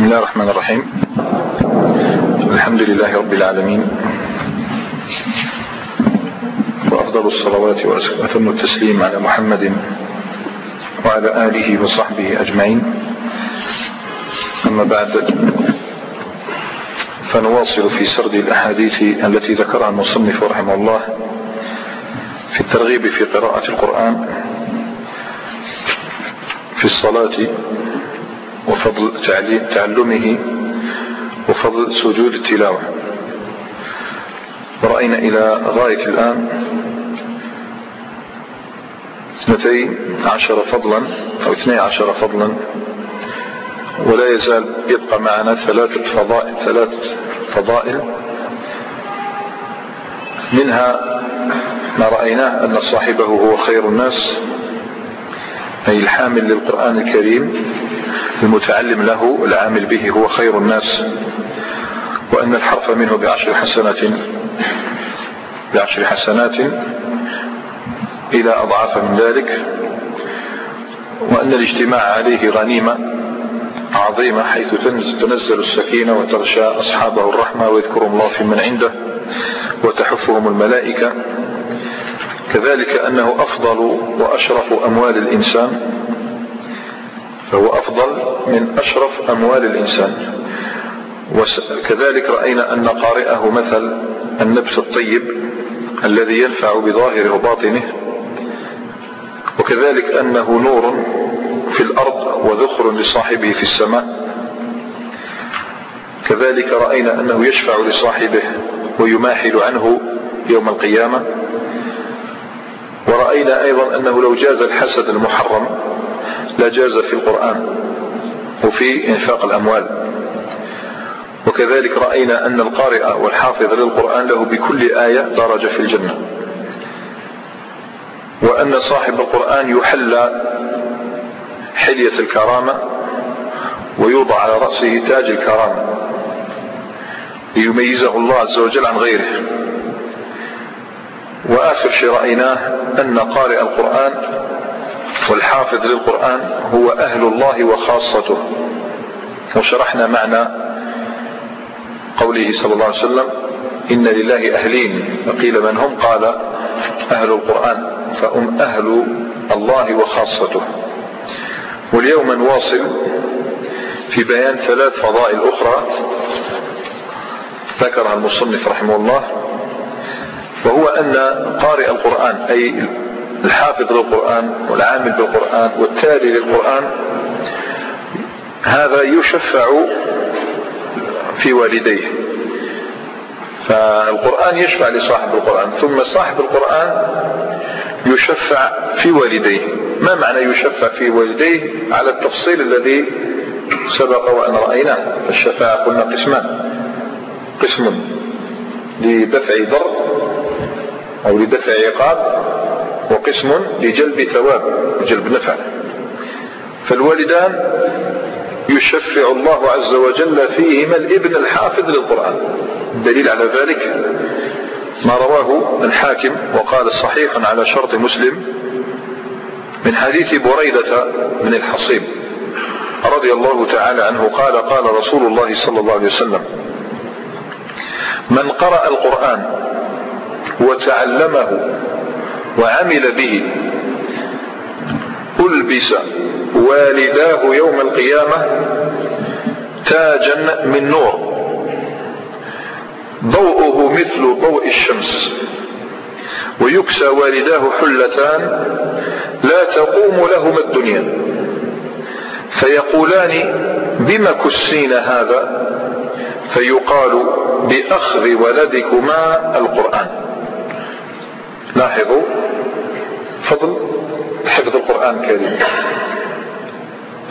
بسم الله الرحمن الرحيم. الحمد لله رب العالمين. وأفضل الصلوات وأتم التسليم على محمد وعلى آله وصحبه أجمعين. أما بعد فنواصل في سرد الأحاديث التي ذكرها المصنف رحمه الله في الترغيب في قراءة القرآن في الصلاة وفضل تعلمه وفضل سجود التلاوة. ورأينا إلى غاية الآن اثنتي عشر فضلا أو اثني عشر فضلا ولا يزال يبقى معنا ثلاثة فضائل ثلاث فضائل. منها ما رأيناه أن صاحبه هو خير الناس أي الحامل للقرآن الكريم المتعلم له العامل به هو خير الناس وأن الحرف منه بعشر حسنات بعشر حسنات إلى أضعاف من ذلك وأن الاجتماع عليه غنيمة عظيمة حيث تنزل السكينة وتغشى أصحابه الرحمة ويذكرهم الله في من عنده وتحفهم الملائكة كذلك أنه أفضل وأشرف أموال الإنسان فهو أفضل من أشرف أموال الإنسان. وكذلك رأينا أن قارئه مثل النبت الطيب الذي ينفع بظاهره وباطنه وكذلك أنه نور في الأرض وذخر لصاحبه في السماء. كذلك رأينا أنه يشفع لصاحبه ويماحل عنه يوم القيامة. ورأينا أيضا أنه لو جاز الحسد المحرم لا جاز في القرآن وفي إنفاق الأموال. وكذلك رأينا أن القارئ والحافظ للقرآن له بكل آية درجة في الجنة. وأن صاحب القرآن يحلى حلية الكرامة ويوضع على رأسه تاج الكرامة ليميزه الله عز وجل عن غيره. وآخر شيء رأيناه أن قارئ القرآن والحافظ للقرآن هو أهل الله وخاصته. وشرحنا معنى قوله صلى الله عليه وسلم إن لله أهلين. وقيل من هم؟ قال أهل القرآن. فهم أهل الله وخاصته. واليوم نواصل في بيان ثلاث فضائل أخرى ذكرها المصنف رحمه الله. وهو أن قارئ القرآن أي الحافظ للقرآن والعامل بالقرآن والتالي للقرآن هذا يشفع في والديه. فالقرآن يشفع لصاحب القرآن ثم صاحب القرآن يشفع في والديه. ما معنى يشفع في والديه؟ على التفصيل الذي سبق وأن رأيناه. فالشفاعة قلنا قسمان. قسم. لدفع ضر أو لدفع عقاب وقسم لجلب ثواب جلب نفع. فالوالدان يشفع الله عز وجل فيهما الابن الحافظ للقرآن. الدليل على ذلك ما رواه الحاكم وقال صحيح على شرط مسلم من حديث بريدة من الحصيب رضي الله تعالى عنه قال قال رسول الله صلى الله عليه وسلم من قرأ القرآن وتعلمه وعمل به ألبس والداه يوم القيامة تاجا من نور. ضوءه مثل ضوء الشمس. ويكسى والداه حلتان لا تقوم لهما الدنيا. فيقولان بما كسين هذا؟ فيقال بأخذ ولدكما القرآن. لاحظوا فضل حفظ القرآن الكريم.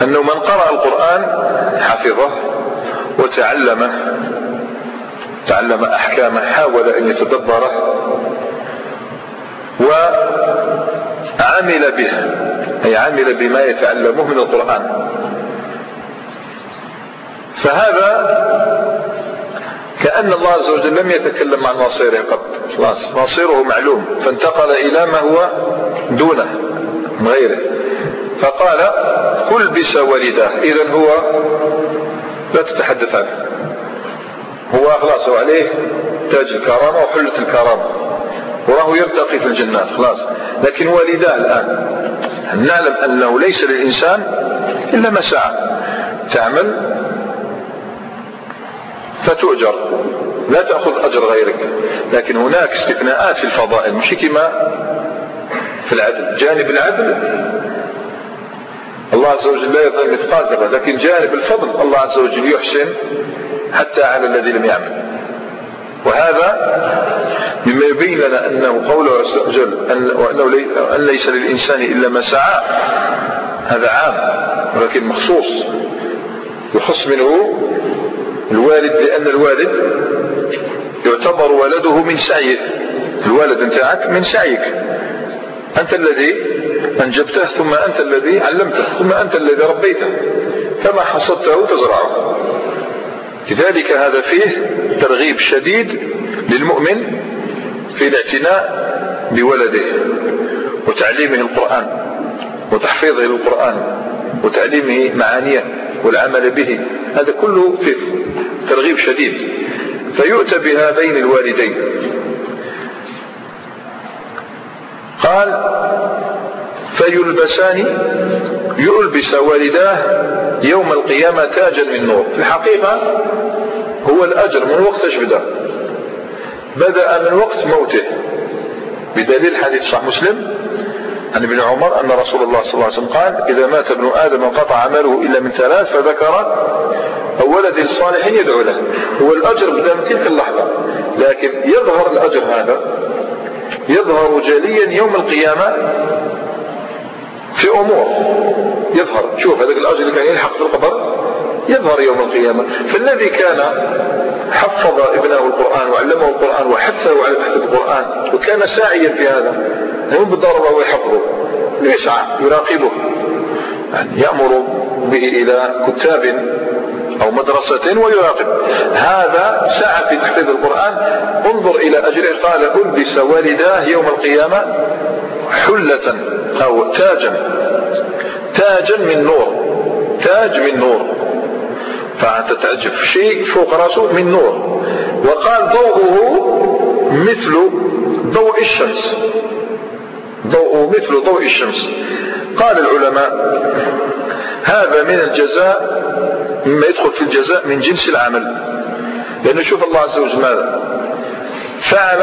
أنه من قرأ القرآن حفظه وتعلمه تعلم أحكامه حاول أن يتدبره وعمل به أي عمل بما يتعلمه من القرآن. فهذا كأن الله عز وجل لم يتكلم عن مصيره قط. خلاص مصيره معلوم. فانتقل إلى ما هو دونه من غيره. فقال كل بس والداه إذا هو لا تتحدث عنه. هو خلاص عليه تاج الكرامة وحلة الكرامة. وراه يرتقي في الجنات. خلاص. لكن والداه الآن. نعلم أنه ليس للإنسان إلا ما سعى تعمل فتؤجر. لا تأخذ أجر غيرك. لكن هناك استثناءات في الفضائل. مش كما في العدل. جانب العدل الله عز وجل لا يظلم مثقال لكن جانب الفضل الله عز وجل يحسن حتى على الذي لم يعمل. وهذا مما يبين لنا أنه قوله عز وجل وأنه أن ليس للإنسان إلا ما سعى. هذا عام ولكن مخصوص. يخص منه الوالد لأن الوالد يعتبر ولده من سعيه الوالد نتاعك من سعيك. أنت الذي أنجبته ثم أنت الذي علمته ثم أنت الذي ربيته. فما حصدته تزرعه. لذلك هذا فيه ترغيب شديد للمؤمن في الاعتناء بولده وتعليمه القرآن وتحفيظه للقرآن وتعليمه معانيه. والعمل به. هذا كله فيه ترغيب شديد. فيؤتى بهذين الوالدين. قال فيلبسان يلبس والداه يوم القيامة تاجا من نور. في الحقيقة هو الأجر من وقت بدأ بدأ من وقت موته. بدليل حديث صحيح مسلم عن ابن عمر أن رسول الله صلى الله عليه وسلم قال إذا مات ابن آدم انقطع عمله إلا من ثلاث فذكر أو ولد صالح يدعو له. هو الأجر بدأ من تلك اللحظة. لكن يظهر الأجر هذا يظهر جليا يوم القيامة في أمور. يظهر شوف هذاك الأجر اللي كان يلحق في القبر يظهر يوم القيامة. فالذي كان حفظ ابنه القرآن وعلمه القرآن وحثه على حفظ القرآن وكان ساعيا في هذا هو يحفظه. يسعى يراقبه. يعني يأمر به إلى كتاب أو مدرسة ويراقب. هذا سعى في تحفيظ القرآن. انظر إلى أجره قال ألبس والداه يوم القيامة حلة أو تاجا. تاجا من نور. تاج من نور. فأنت تعجب. شيء فوق راسه من نور. وقال ضوءه مثل ضوء الشمس. ضوءه مثل ضوء الشمس. قال العلماء هذا من الجزاء مما يدخل في الجزاء من جنس العمل. لأنه شوف الله عز وجل ماذا؟ فعل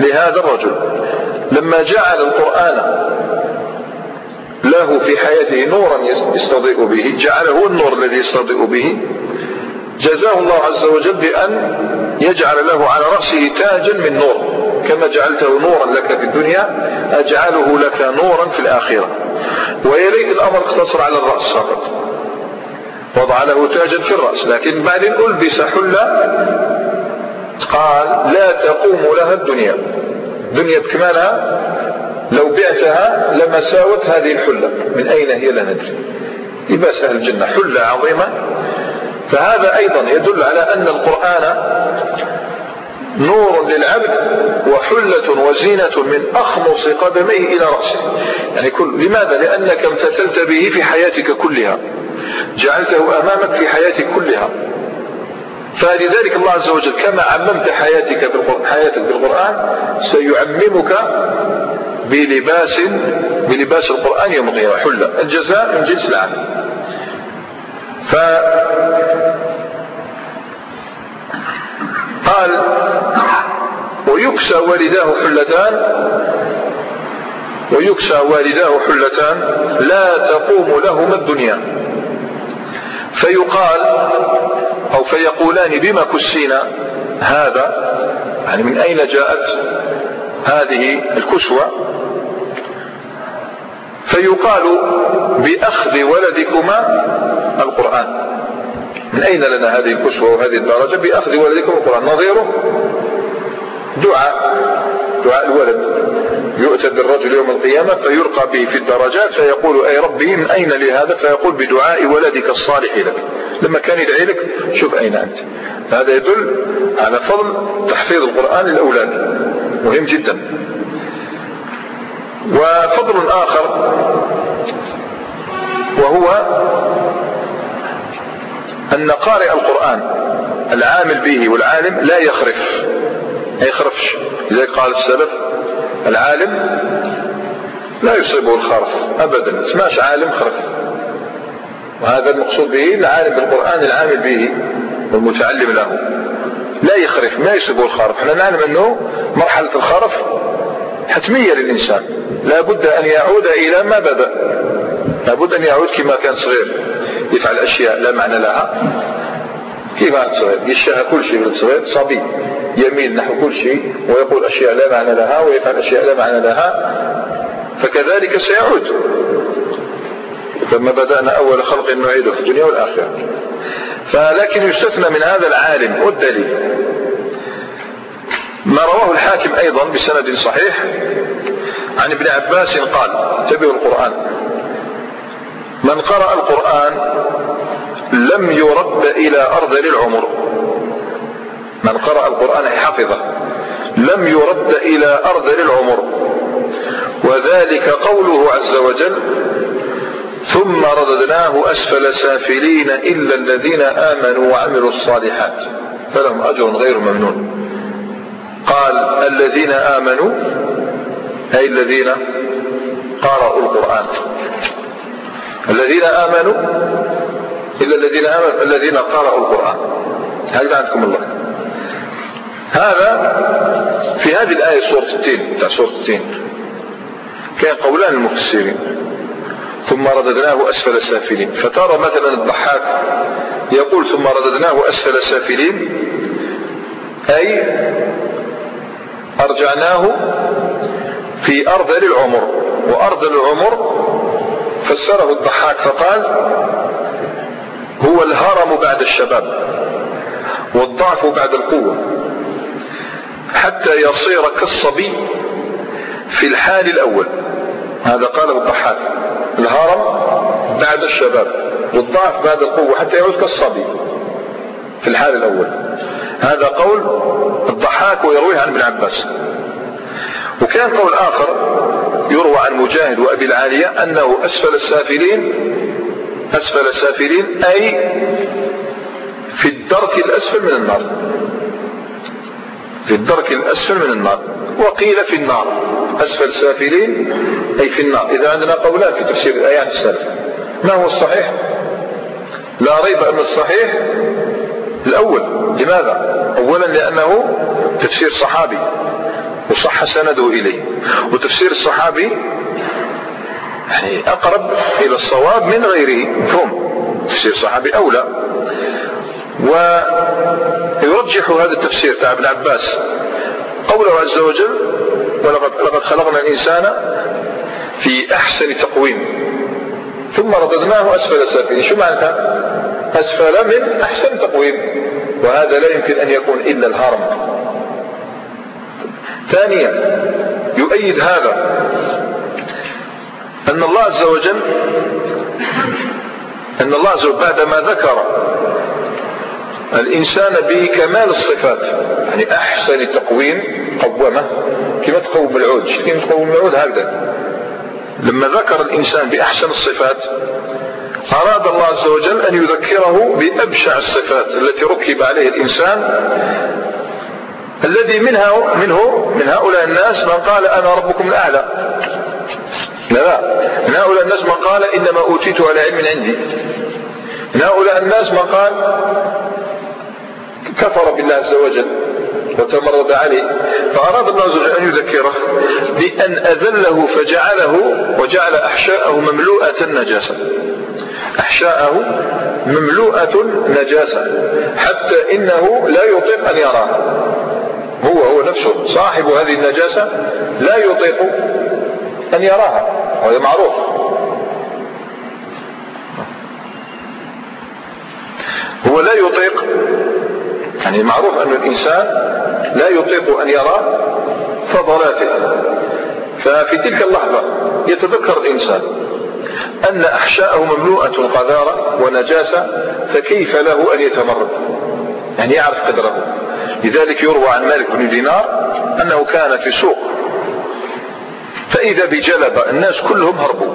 لهذا الرجل. لما جعل القرآن له في حياته نورا يستضيء به جعله النور الذي يستضيء به جزاه الله عز وجل بأن يجعل له على رأسه تاجا من نور. كما جعلته نورا لك في الدنيا أجعله لك نورا في الآخرة. ويا ليت الأمر اقتصر على الرأس فقط. وضع له تاجا في الرأس. لكن بعدين ألبس حلة قال لا تقوم لها الدنيا. دنيا بكمالها لو بعتها لما ساوت هذه الحلة. من أين هي لا ندري. لباس أهل الجنة حلة عظيمة. فهذا أيضا يدل على أن القرآن نور للعبد وحلة وزينة من أخمص قدميه إلى رأسه. يعني كل لماذا؟ لأنك امتثلت به في حياتك كلها. جعلته أمامك في حياتك كلها. فلذلك الله عز وجل كما عممت حياتك حياتك بالقرآن سيعممك بلباس بلباس القرآن يوم القيامة حلة. الجزاء من جنس العمل. ف قال ويكسى والداه حلتان ويكسى والداه حلتان لا تقوم لهما الدنيا. فيقال أو فيقولان بما كسينا؟ هذا يعني من أين جاءت هذه الكسوة؟ فيقال بأخذ ولدكما القرآن. من أين لنا هذه الكسوة وهذه الدرجة؟ بأخذ ولدكم القرآن. نظيره دعاء دعاء الولد. يؤتى بالرجل يوم القيامة فيرقى به في الدرجات فيقول أي ربي من أين لي هذا؟ فيقول بدعاء ولدك الصالح لك. لما كان يدعي لك شوف أين أنت. هذا يدل على فضل تحفيظ القرآن للأولاد. مهم جدا. وفضل آخر وهو أن قارئ القرآن العامل به والعالم لا يخرف ما يخرفش. لذلك قال السلف العالم لا يصيبه الخرف أبدا ما اسماش عالم خرف. وهذا المقصود به العالم بالقرآن العامل به والمتعلم له. لا يخرف ما يصيبه الخرف. إحنا نعلم أنه مرحلة الخرف حتمية للإنسان. لا بد أن يعود إلى ما بدأ. لا بد أن يعود كما كان صغير. يفعل أشياء لا معنى لها. كيف صغير يشتهى كل شيء من صغير صبي يميل نحو كل شيء ويقول أشياء لا معنى لها ويفعل أشياء لا معنى لها. فكذلك سيعود. لما بدأنا أول خلق نعيده في الدنيا والآخرة. فلكن يستثنى من هذا العالم والدليل. ما رواه الحاكم أيضا بسند صحيح عن ابن عباس قال تبعوا القرآن. من قرأ القرآن لم يرد إلى أرض للعمر. من قرأ القرآن حفظه. لم يرد إلى أرض للعمر. وذلك قوله عز وجل ثم رددناه أسفل سافلين إلا الذين آمنوا وعملوا الصالحات. فلهم أجر غير ممنون. قال الذين آمنوا أي الذين قرأوا القرآن. الذين آمنوا إلا الذين آمنوا الذين قرأوا القرآن. هذا عندكم الله. هذا في هذه الآية سورة التين تاع سورة التين. كان قولان المفسرين. ثم رددناه أسفل سافلين. فترى مثلا الضحاك يقول ثم رددناه أسفل سافلين. أي أرجعناه في أرض للعمر وأرض العمر فسره الضحاك فقال هو الهرم بعد الشباب والضعف بعد القوة. حتى يصير كالصبي في الحال الأول. هذا قاله الضحاك. الهرم بعد الشباب والضعف بعد القوة حتى يعود كالصبي في الحال الأول. هذا قول الضحاك ويرويه عن ابن عباس. وكان قول آخر يروى عن مجاهد وأبي العالية أنه أسفل السافلين أسفل السافلين أي في الدرك الأسفل من النار. في الدرك الأسفل من النار. وقيل في النار. أسفل سافلين أي في النار. إذا عندنا قولان في تفسير الآيات السلف. ما هو الصحيح؟ لا ريب أن الصحيح الأول. لماذا؟ أولا لأنه تفسير صحابي. وصح سنده إليه. وتفسير الصحابي يعني أقرب إلى الصواب من غيره. مفهوم تفسير الصحابي أولى. ويرجح هذا التفسير تاع ابن عباس. قوله عز وجل ولقد لقد خلقنا الإنسان في أحسن تقويم. ثم رددناه أسفل سافلين. شو معناتها أسفل من أحسن تقويم. وهذا لا يمكن أن يكون إلا الهرم. ثانيا يؤيد هذا أن الله عز وجل أن الله عز وجل بعدما ذكر الإنسان بكمال الصفات يعني أحسن تقويم قومه كما تقوم العود كما تقوم العود؟ هكذا. لما ذكر الإنسان بأحسن الصفات أراد الله عز وجل أن يذكره بأبشع الصفات التي ركب عليه الإنسان الذي منها منه من هؤلاء الناس من قال أنا ربكم الأعلى. لا من هؤلاء الناس من قال إنما أوتيت على علم عندي. من هؤلاء الناس من قال كفر بالله عز وجل وتمرد عليه. فأراد الله عز وجل أن يذكره بأن أذله فجعله وجعل أحشاءه مملوءة نجاسة. أحشاءه مملوءة نجاسة حتى إنه لا يطيق أن يراه. هو هو نفسه صاحب هذه النجاسة لا يطيق أن يراها وهذا معروف. هو لا يطيق يعني معروف أن الإنسان لا يطيق أن يرى فضلاته. ففي تلك اللحظة يتذكر الإنسان أن أحشاءه مملوءة قذارة ونجاسة فكيف له أن يتمرد؟ يعني يعرف قدره. لذلك يروى عن مالك بن دينار أنه كان في سوق. فإذا بجلبة الناس كلهم هربوا.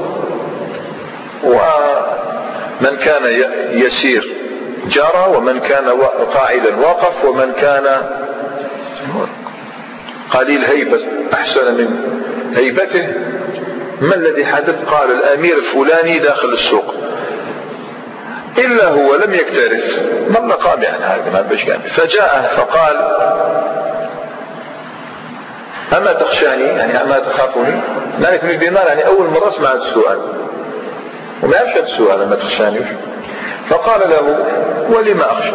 ومن كان يسير جرى ومن كان قاعدا وقف ومن كان قليل هيبة أحسن من هيبته. ما الذي حدث؟ قال الأمير الفلاني داخل السوق. إلا هو لم يكترث. ما المقام يعني هذا؟ ما بش فجاء فقال أما تخشاني؟ يعني أما تخافني مالك بن دينار يعني أول مرة سمع هذا السؤال. وما يعرفش هذا السؤال أما تخشاني؟ فقال له ولما أخشى؟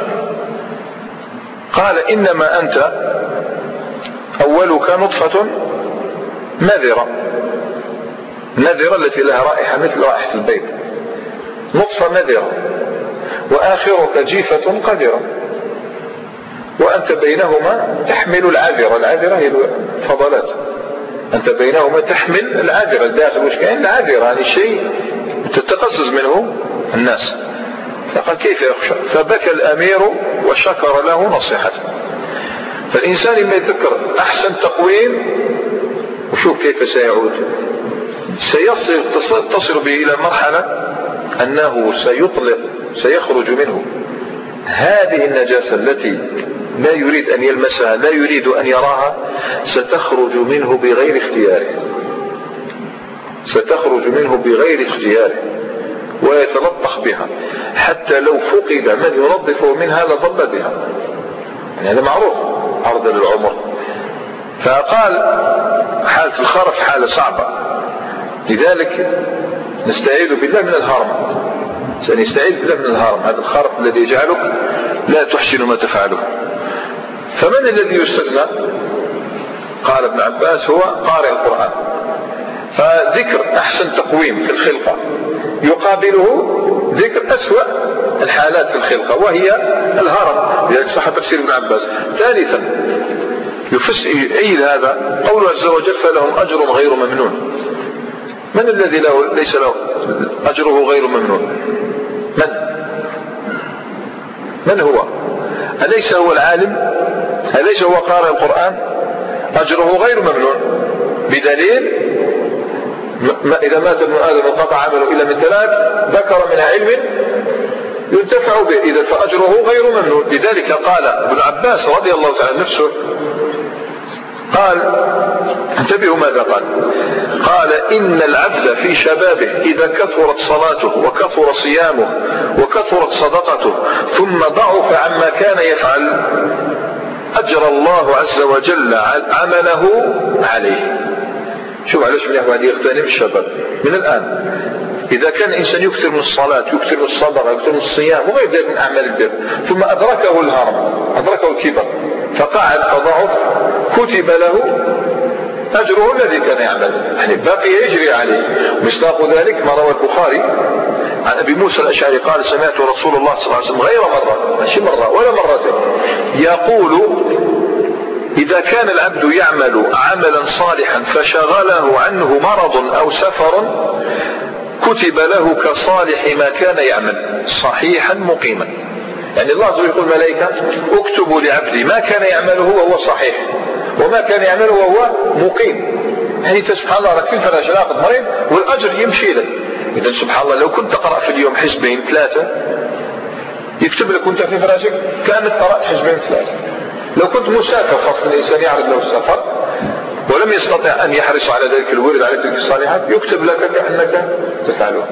قال إنما أنت أولك نطفة نذرة. نذرة التي لها رائحة مثل رائحة البيت. نطفة نذرة. وآخرك جيفة قذرة وأنت بينهما تحمل العذرة. العذرة هي الفضلات. أنت بينهما تحمل العذرة. الداخل وش كان العذرة. يعني شيء تتقزز منه الناس. فقال كيف يخشى؟ فبكى الأمير وشكر له نصيحته فالإنسان لما يذكر أحسن تقويم وشوف كيف سيعود. سيصل تصل به إلى مرحلة أنه سيطلق سيخرج منه. هذه النجاسة التي لا يريد أن يلمسها لا يريد أن يراها ستخرج منه بغير اختياره ستخرج منه بغير اختياره ويتلطخ بها. حتى لو فقد من ينظفه منها لظل بها. يعني هذا معروف عرض للعمر. فقال حالة الخرف حالة صعبة. لذلك نستعيذ بالله من الهرم. سنستعيذ بالله من الهرم. هذا الخرف الذي يجعلك لا تحسن ما تفعله. فمن الذي يستثنى؟ قال ابن عباس هو قارئ القرآن. فذكر أحسن تقويم في الخلقة. يقابله ذكر أسوأ الحالات في الخلقة وهي الهرم. لذلك صح تفسير ابن عباس. ثالثا يؤيد هذا قوله عز وجل فلهم أجر غير ممنون. من الذي له ليس له؟ أجره غير ممنون. من؟ من هو؟ أليس هو العالم؟ أليس هو قارئ القرآن؟ أجره غير ممنون. بدليل إذا مات ابن آدم انقطع عمله إلا من ثلاث ذكر من علم ينتفع به. إذا فأجره غير ممنون. لذلك قال ابن عباس رضي الله تعالى نفسه قال انتبهوا ماذا قال. قال إن العبد في شبابه إذا كثرت صلاته وكثر صيامه وكثرت صدقته ثم ضعف عما كان يفعل أجرى الله عز وجل عمله عليه. شوف علاش مليح واحد يغتنم الشباب. من الآن إذا كان الإنسان يكثر من الصلاة يكثر من الصدقة يكثر من الصيام وغير ذلك من أعمال البر ثم أدركه الهرم أدركه الكبر فقعد فضعف كتب له أجره الذي كان يعمل. يعني باقي يجري عليه. مصداق ذلك ما روى البخاري عن أبي موسى الأشعري قال سمعت رسول الله صلى الله عليه وسلم غير مرة ماشي مرة ولا مرتين يقول إذا كان العبد يعمل عملا صالحا فشغله عنه مرض أو سفر كتب له كصالح ما كان يعمل صحيحا مقيما. يعني الله عز وجل يقول الملائكة اكتبوا لعبدي ما كان يعمله وهو صحيح. وما كان يعمله وهو مقيم. يعني انت سبحان الله راك الفراش راقد مريض والأجر يمشي لك إذا سبحان الله لو كنت تقرأ في اليوم حزبين ثلاثة يكتب لك وأنت في فراشك كانك قرأت حزبين ثلاثة. لو كنت مسافر خاصة الإنسان يعرض له السفر ولم يستطع أن يحرص على ذلك الورد على تلك الصالحات يكتب لك كأنك تفعله.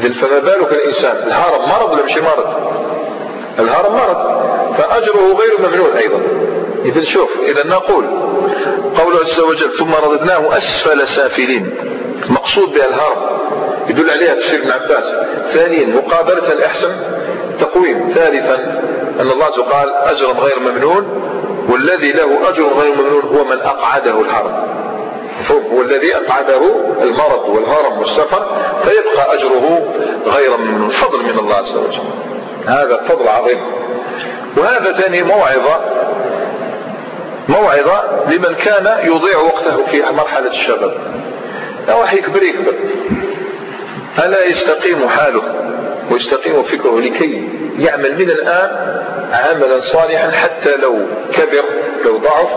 إذن فما بالك الإنسان؟ الهرم مرض ولا مش مرض؟ الهرم مرض. فأجره غير ممنون أيضا. إذا شوف إذا نقول قوله عز وجل ثم رددناه أسفل سافلين. مقصود بها الهرم يدل عليها تفسير ابن عباس. ثانيا مقابلة الأحسن تقويم. ثالثا أن الله عز قال أجر غير ممنون والذي له أجر غير ممنون هو من أقعده الهرم هو الذي أقعده المرض والهرم والسفر فيبقى أجره غير ممنون. فضل من الله عز وجل. هذا فضل عظيم وهذا ثاني موعظة موعظة لمن كان يضيع وقته في مرحلة الشباب. واحد يكبر يكبر. ألا يستقيم حاله ويستقيم فكره لكي يعمل من الآن عملا صالحا حتى لو كبر لو ضعف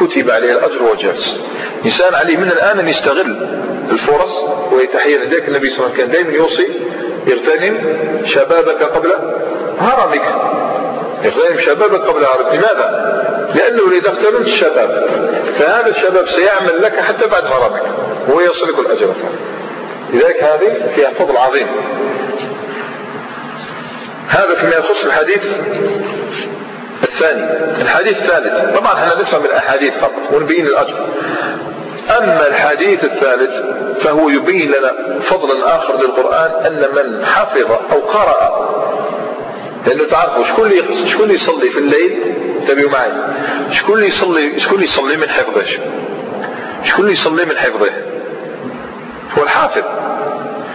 كتب عليه الأجر وجاز. إنسان عليه من الآن أن يستغل الفرص ويتحيى لذلك النبي صلى الله عليه وسلم كان دائما يوصي اغتنم شبابك قبل هرمك. اغتنم شبابك قبل هرمك. لماذا؟ لأنه إذا اغتنمت الشباب فهذا الشباب سيعمل لك حتى بعد هرمك هو يصلك الأجر. لذلك هذه فيها فضل عظيم. هذا فيما يخص الحديث الثاني. الحديث الثالث طبعا إحنا نفهم الأحاديث فقط ونبين الأجر. أما الحديث الثالث فهو يبين لنا فضلا آخر للقرآن أن من حفظ أو قرأ لأنه تعرفوا شكون اللي شكون اللي يصلي في الليل انتبهوا معي. شكون اللي يصلي شكون اللي يصلي من حفظه؟ شكون اللي يصلي من حفظه؟ هو الحافظ.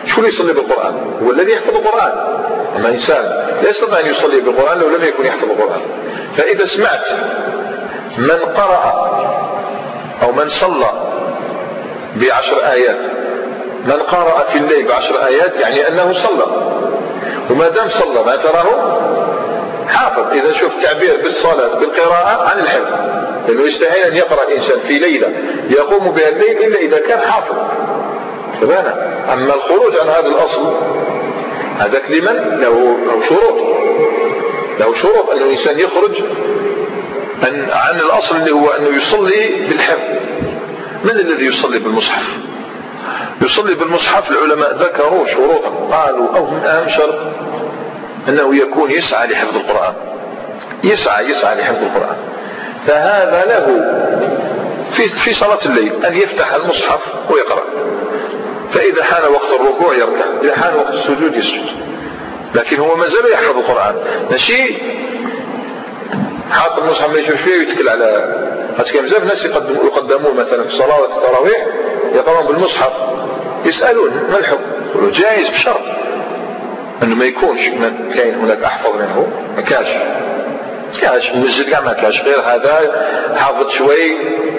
شكون اللي يصلي بالقرآن؟ هو الذي يحفظ القرآن. أما إنسان لا يستطيع أن يصلي بالقرآن لو لم يكن يحفظ القرآن. فإذا سمعت من قرأ أو من صلى بعشر آيات من قرأ في الليل بعشر آيات يعني أنه صلى. وما دام صلى ما تراه؟ حافظ إذا شوف تعبير بالصلاة بالقراءة عن الحفظ. لأنه يستحيل أن يقرأ الإنسان في ليلة يقوم بها الليل إلا إذا كان حافظ. فبانا أما الخروج عن هذا الأصل هذاك لمن؟ له له شروط. له شروط أن الإنسان يخرج عن, عن الأصل اللي هو أنه يصلي بالحفظ. من الذي يصلي بالمصحف؟ يصلي بالمصحف العلماء ذكروا شروطا. قالوا أو من أهم شرط أنه يكون يسعى لحفظ القرآن. يسعى يسعى لحفظ القرآن. فهذا له في في صلاة الليل أن يفتح المصحف ويقرأ. فإذا حان وقت الركوع يركع إذا حان وقت السجود يسجد. لكن هو ما زال يحفظ القرآن. ماشي؟ حاط المصحف ما يشوفش فيه ويتكل على كان بزاف ناس يقدموه مثلا في صلاة التراويح يقرأون بالمصحف. يسألون ما الحكم؟ جائز بشرط. أنه ما يكونش كاين هناك أحفظ منه ما كاش. كاش. المسجد كاع ما كاش. غير هذا حافظ شوي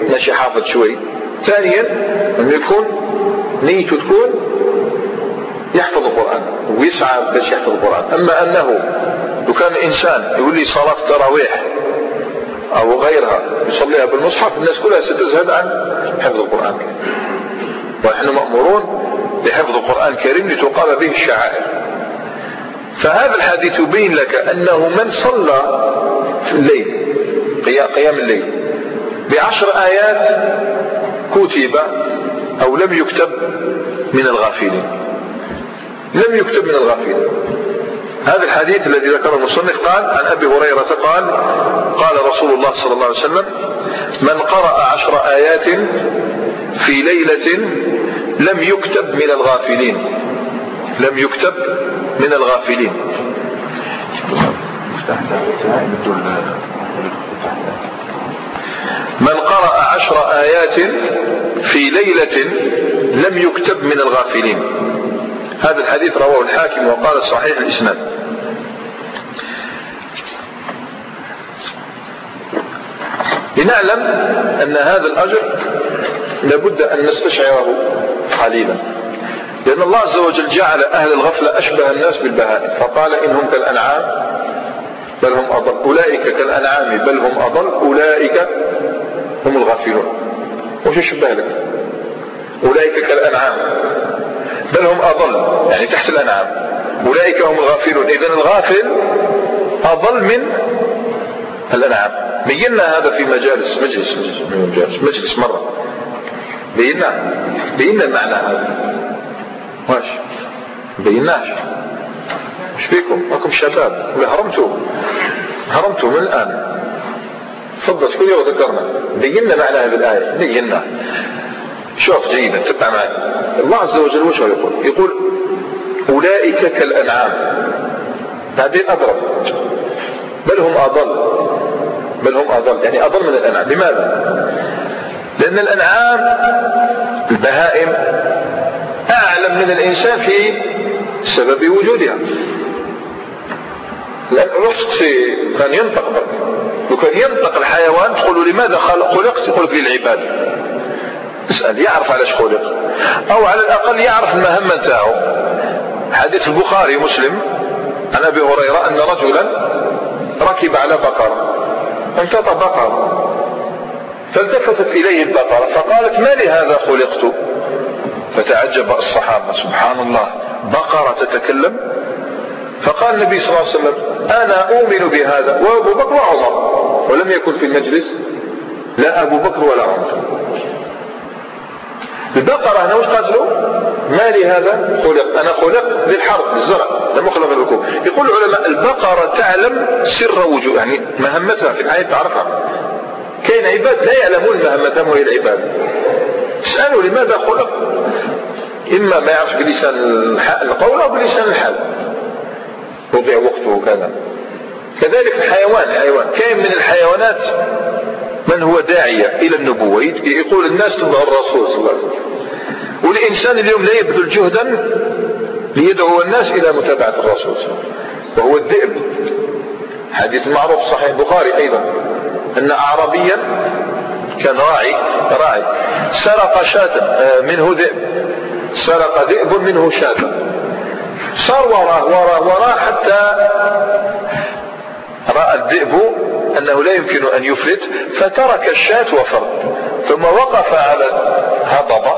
ماشي حافظ شوي. ثانيا أنه يكون نيته تكون يحفظ القرآن ويسعى باش يحفظ القرآن. أما أنه لو كان إنسان يقول لي صلاة التراويح أو غيرها يصليها بالمصحف الناس كلها ستزهد عن حفظ القرآن. ونحن مأمورون بحفظ القرآن الكريم لتقام به الشعائر. فهذا الحديث يبين لك أنه من صلى في الليل قيام الليل بعشر آيات كتب أو لم يكتب من الغافلين. لم يكتب من الغافلين. هذا الحديث الذي ذكره المصنف قال عن أبي هريرة قال قال رسول الله صلى الله عليه وسلم من قرأ عشر آيات في ليلة لم يكتب من الغافلين. لم يكتب من الغافلين. من قرأ عشر آيات في ليلة لم يكتب من الغافلين. هذا الحديث رواه الحاكم وقال صحيح الإسناد. لنعلم أن هذا الأجر لابد أن نستشعره قليلا لأن الله عز وجل جعل أهل الغفلة أشبه الناس بالبهائم. فقال إنهم كالأنعام بل هم أضل. أولئك كالأنعام بل هم أضل. أولئك هم الغافلون. وش يشبه لك؟ أولئك كالأنعام بل هم أضل. يعني تحت الأنعام. أولئك هم الغافلون. إذا الغافل أضل من الأنعام. بينا هذا في مجالس مجلس مجلس, مجلس مرة. بينا بينا المعنى هذا. واش بيناش. مش بيكم راكم شباب ولا هرمتوا. هرمتوا من الآن. تفضل شكون ذكرنا؟ بينا معنى هذه الآية. بينا شوف جيدا تبع معي الله عز وجل وش يقول؟ يقول أولئك كالأنعام. بعدين أضرب. بل هم أضل. بل هم أضل. يعني أضل من الأنعام. لماذا؟ لأن الأنعام البهائم أعلم من الإنسان في سبب وجودها. رحت في كان ينطق بك وكان ينطق الحيوان تقول له لماذا خلقت؟ يقول لك للعبادة اسأل يعرف علاش خلق. أو على الأقل يعرف المهمة نتاعو حديث البخاري مسلم عن أبي هريرة أن رجلا ركب على بقرة. انتطى بقرة. فالتفتت إليه البقرة فقالت ما لهذا خلقت؟ فتعجب الصحابة. سبحان الله. بقرة تتكلم. فقال النبي صلى الله عليه وسلم أنا أؤمن بهذا؟ وأبو بكر وعمر. ولم يكن في المجلس لا أبو بكر ولا عمر. البقرة هنا وش قالت له ما لهذا خلق. أنا خلق للحرب للزرع. لم أخلق للركوب يقول العلماء البقرة تعلم سر وجود يعني مهمتها في الحياة تعرفها. كاين عباد لا يعلمون مهمتهم وهي العباد. اسألوا لماذا خلق إما ما يعرف بلسان القول أو بلسان الحال. وضع وقته كذا كذلك الحيوان الحيوان. كاين من الحيوانات من هو داعية إلى النبوة؟ يقول الناس تبع الرسول صلى الله عليه وسلم. والإنسان اليوم لا يبذل جهدا ليدعو الناس إلى متابعة الرسول صلى الله عليه وسلم. وهو الذئب. حديث معروف صحيح البخاري أيضا. أن أعرابيا كان راعي راعي. سرق شاة آه، منه ذئب. سرق ذئب منه شاة. صار وراه وراه وراه حتى رأى الذئب أنه لا يمكن أن يفلت فترك الشاة وفر. ثم وقف على هضبة.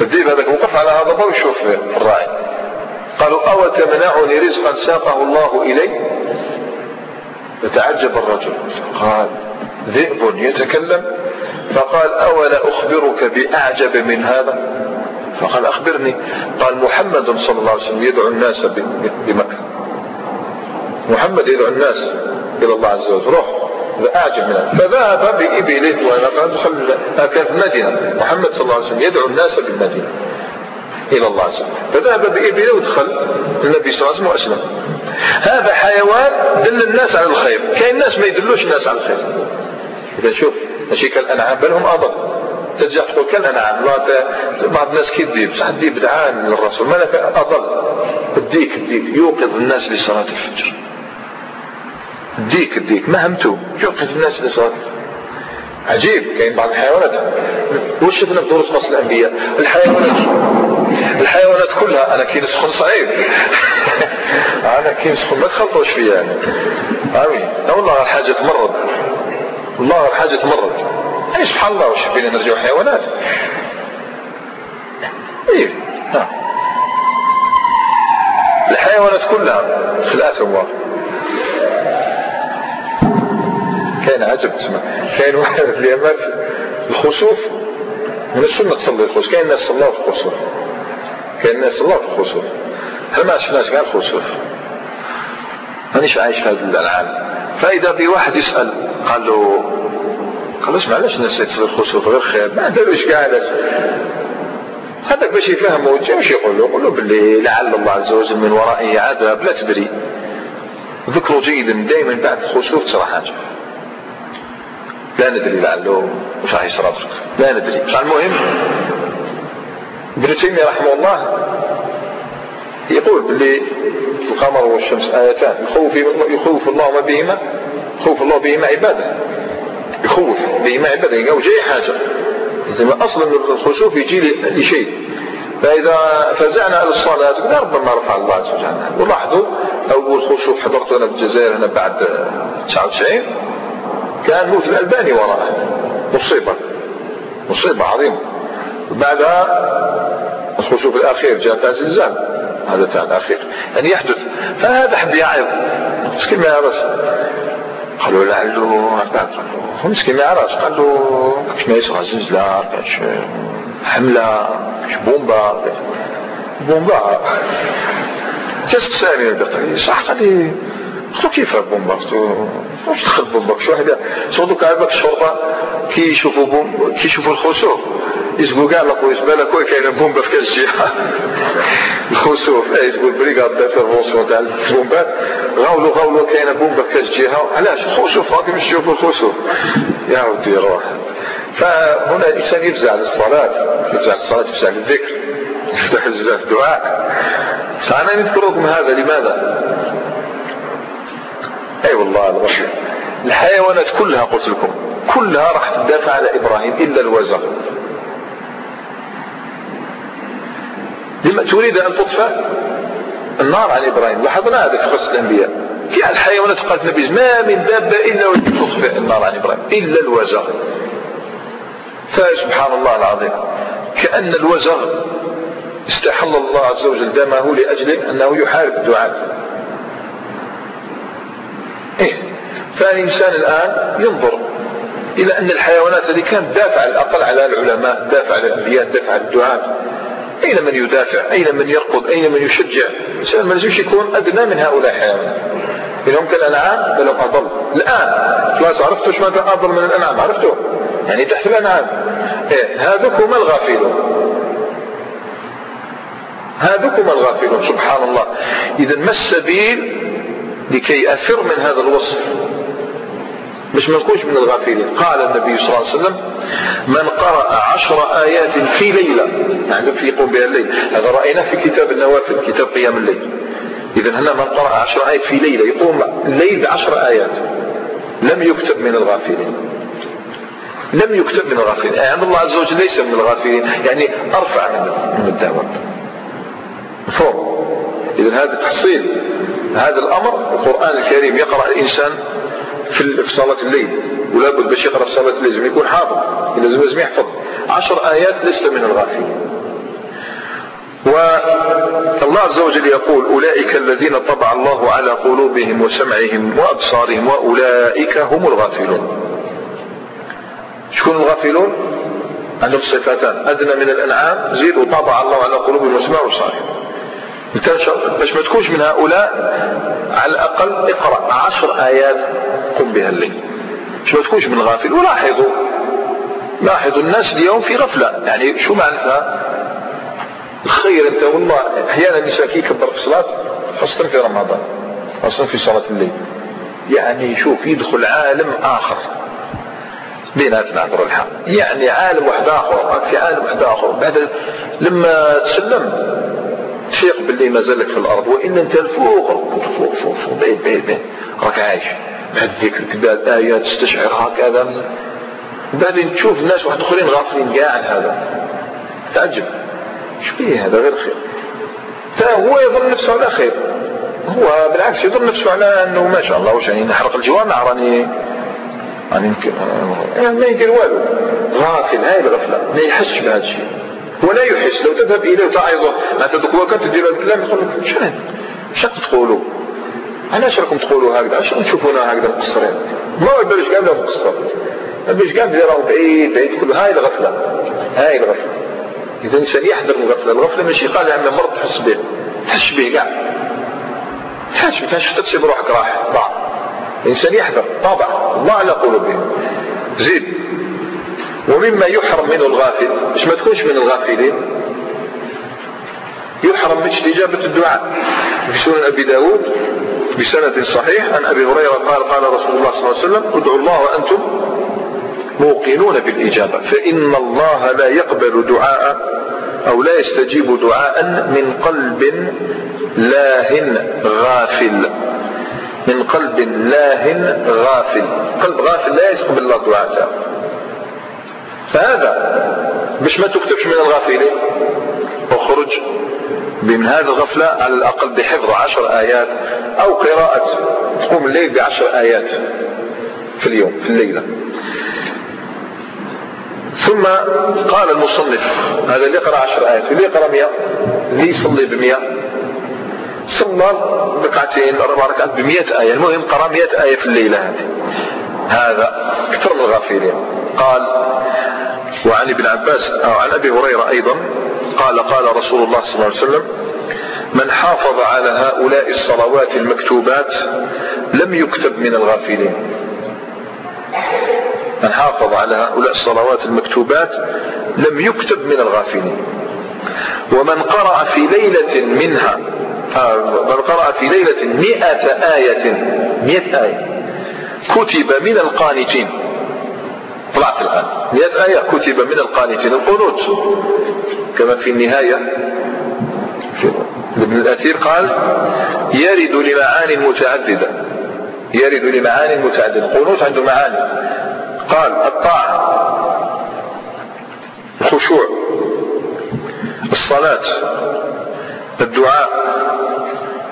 الذئب هذاك وقف على هضبة ويشوف الراعي قالوا أو تمنعني رزقا ساقه الله إلي؟ فتعجب الرجل. قال ذئب يتكلم. فقال أولا أخبرك بأعجب من هذا؟ فقال أخبرني. قال محمد صلى الله عليه وسلم يدعو الناس بمكة. محمد يدعو الناس إلى الله عز وجل. روح. أعجب منها. فذهب بإبله وأنا دخل كان في المدينة محمد صلى الله عليه وسلم يدعو الناس بالمدينة إلى الله عز وجل. فذهب بإبله ودخل النبي صلى الله عليه وسلم. وأسلم هذا حيوان دل الناس على الخير. كاين الناس ما يدلوش الناس على الخير. إذا شوف ماشي كالأنعام بل هم أضل. ترجع تقول كالأنعام بعض الناس كذب بصح الديب دعان للرسول مالك أضل. الديك الديك يوقظ الناس لصلاة الفجر. الديك الديك مهمته يوقظ الناس لصلاة عجيب كاين بعض الحيوانات. وش شفنا في دروس مصر الأنبياء؟ الحيوانات. الحيوانات كلها. أنا كي نسخن صعيب. أنا كي نسخن ما تخلطوش فيا. يعني امين والله الحاجة تمرض. والله الحاجة تمرض يعني سبحان الله وش فينا نرجع حيوانات؟ إيه نعم. الحيوانات كلها خلقتهم الله. كان عجب تسمع. كان واحد في اليمن الخسوف. من السنة تصلي الخسوف. كاين الناس صلاوا في الخسوف. كاين الناس صلاوا في الخسوف. إحنا ما شفناش كاع الخسوف؟ مانيش عايش في هذا العالم. فإذا في واحد يسأل قال له قال اسمع علاش الناس تصلي الخسوف غير خير؟ ما داروش كاع علاش هذاك باش يفهموا واش يقول له يقول له باللي لعل الله عز وجل من ورائه عذاب لا تدري. ذكروا جيدا دائما بعد الخسوف تصرى حاجة لا ندري لعله وش راح يصرى لا ندري. المهم؟ ابن تيمية رحمه الله يقول باللي القمر والشمس آيتان يخوف الله ما بهما. يخوف الله بهما عبادة. يخوف بهما عبادة يعني جاي حاجة. أصلا الخسوف يجي لشيء. فإذا فزعنا على الصلاة قلنا ربما رفع الله عز وجل. ولاحظوا أول خسوف حضرته أنا بالجزائر أنا بعد 99 كان موت الألباني وراءه مصيبة. مصيبة عظيمة. بعدها الخسوف الأخير جاء تاع زلزال هذا تاع الأخير. أن يحدث. فهذا حب يعرف مسكين ما يعرفش. قالوا لعله قالوا مسكين ما يعرفش قال له كاش ما يصرى زلزلة كاش حملة كاش بومبا بومبا. تسقساني صح قال لي قلت كيف بومبا واش دخل بومبا شو واحد صوتو كعبك الشرطة كي يشوفوا بوم يشوفوا الخسوف يسقوا كاع لقوا بالك كوي كاينة بومبا في كاش جهه الخسوف اي يسقوا البريغاد دافيرفونسيون تاع البومبات غاولوا غاولوا كاينة بومبا في كاش جهه علاش الخسوف راكم مش تشوفوا الخسوف يا ودي روح فهنا الانسان يفزع للصلاه يفزع للصلاه يفزع للذكر يفتح الدعاء فانا نذكر لكم هذا لماذا؟ أي أيوة والله الغرب الحيوانات كلها قلت لكم كلها راح تدافع على إبراهيم إلا الوزغ لما تريد أن تطفئ النار عن إبراهيم لاحظنا هذا في قصة الأنبياء. في الحيوانات قالت النبي ما من دابة إلا وتطفئ النار عن إبراهيم إلا الوزغ فسبحان الله العظيم كأن الوزغ استحل الله عز وجل دمه لأجل أنه يحارب الدعاة إيه فالإنسان الآن ينظر إلى أن الحيوانات هذه كانت دافع على الأقل على العلماء دافع على الأنبياء دافع على الدعاة. أين من يدافع؟ أين من يركض أين من يشجع؟ الإنسان ما لازمش يكون أدنى من هؤلاء الحيوانات. إنهم كالأنعام بل هم أضل. الآن خلاص عرفتوا إيش ماذا أضل من الأنعام؟ عرفتوا؟ يعني تحت الأنعام. إيه هذوك هم الغافلون. هذوك هم الغافلون سبحان الله. إذا ما السبيل لكي أفر من هذا الوصف؟ مش ما نكونش من الغافلين. قال النبي صلى الله عليه وسلم من قرأ عشر آيات في ليلة يعني في يقوم بها الليل. هذا رأيناه في كتاب النوافل كتاب قيام الليل. إذا هنا من قرأ عشر آيات في ليلة يقوم الليل بعشر آيات. لم يكتب من الغافلين. لم يكتب من الغافلين. يعني الله عز وجل ليس من الغافلين. يعني أرفع من الدعوة. فوق إذا هذا تحصيل. هذا الأمر القرآن الكريم يقرأ الإنسان في صلاة الليل. ولا بد باش يقرأ في صلاة الليل لازم يكون حافظ لازم لازم يحفظ. عشر آيات لست من الغافلين. والله عز وجل يقول أولئك الذين طبع الله على قلوبهم وسمعهم وأبصارهم وأولئك هم الغافلون. شكون الغافلون؟ عندهم صفتان أدنى من الأنعام زيد وطبع الله على قلوبهم وسمعهم وأبصارهم. باش ما تكونش من هؤلاء على الأقل اقرأ عشر آيات قم بها الليل. باش ما تكونش من الغافل ولاحظوا لاحظوا الناس اليوم في غفلة. يعني شو معناتها؟ الخير أنت والله أحيانا النساء كي يكبر في الصلاة خاصة في رمضان خاصة في صلاة الليل. يعني شوف يدخل عالم آخر. بيناتنا عبر الحق يعني عالم واحد آخر في عالم واحد آخر. بعد لما تسلم تفيق باللي مازالك في الأرض وإن أنت الفوق فوق فوق فوق بعيد بعيد بعيد. راك عايش. بعد كذا الآيات تستشعر هكذا بعدين تشوف الناس واحد آخرين غافلين كاع هذا. تعجب. إيش بيه هذا غير خير؟ فهو يظن نفسه على خير. هو بالعكس يظن نفسه على أنه ما شاء الله وش يعني نحرق الجوامع راني راني يمكن يعني ما يدير والو. غافل هاي الغفلة. ما يحسش بهذا الشيء. ولا يحس. لو تذهب اليه وتعظه تقول كنت تدير بالله يقول لك شنو؟ شنو تقولوا؟ علاش راكم تقولوا هكذا؟ علاش تشوفونا هكذا مقصرين؟ ما هو قال له مقصر. بالش قال راهو بعيد بعيد. كل هاي الغفلة. هاي الغفلة. اذا الانسان يحذر من الغفلة. الغفلة ماشي قال عندنا مرض تحس به. تحس به كاع تحس ما كانش تسيب روحك راح. ضاع. الانسان يحذر طبعا الله على قلوبهم. زيد ومما يحرم منه الغافل. مش ما تكونش من الغافلين. يحرم من استجابة الدعاء. في سنن أبي داود بسند صحيح عن أبي هريرة قال قال رسول الله صلى الله عليه وسلم ادعوا الله وأنتم موقنون بالإجابة. فإن الله لا يقبل دعاء أو لا يستجيب دعاء من قلب لاه غافل. من قلب لاه غافل. قلب غافل لا يقبل الله دعاء. فهذا باش ما تكتبش من الغافلين. اخرج من هذه الغفلة على الأقل بحفظ عشر آيات أو قراءة تقوم الليل بعشر آيات في اليوم في الليلة. ثم قال المصنف هذا اللي يقرأ عشر آيات واللي يقرأ مئة اللي يصلي بمئة صلى ركعتين أربع ركعات بمئة آية المهم قرأ مئة آية في الليلة هذه. هذا أكثر من الغافلين. قال وعن ابن عباس أو عن أبي هريرة أيضا قال قال رسول الله صلى الله عليه وسلم من حافظ على هؤلاء الصلوات المكتوبات لم يكتب من الغافلين. من حافظ على هؤلاء الصلوات المكتوبات لم يكتب من الغافلين. ومن قرأ في ليلة منها من قرأ في ليلة مئة آية مئة آية كتب من القانتين. طلعت الآن. مئة آية كتب من القانتين القنوت. كما في النهاية ابن الأثير قال يرد لمعان متعددة. يرد لمعان متعددة. القنوت عنده معاني. قال الطاعة الخشوع الصلاة الدعاء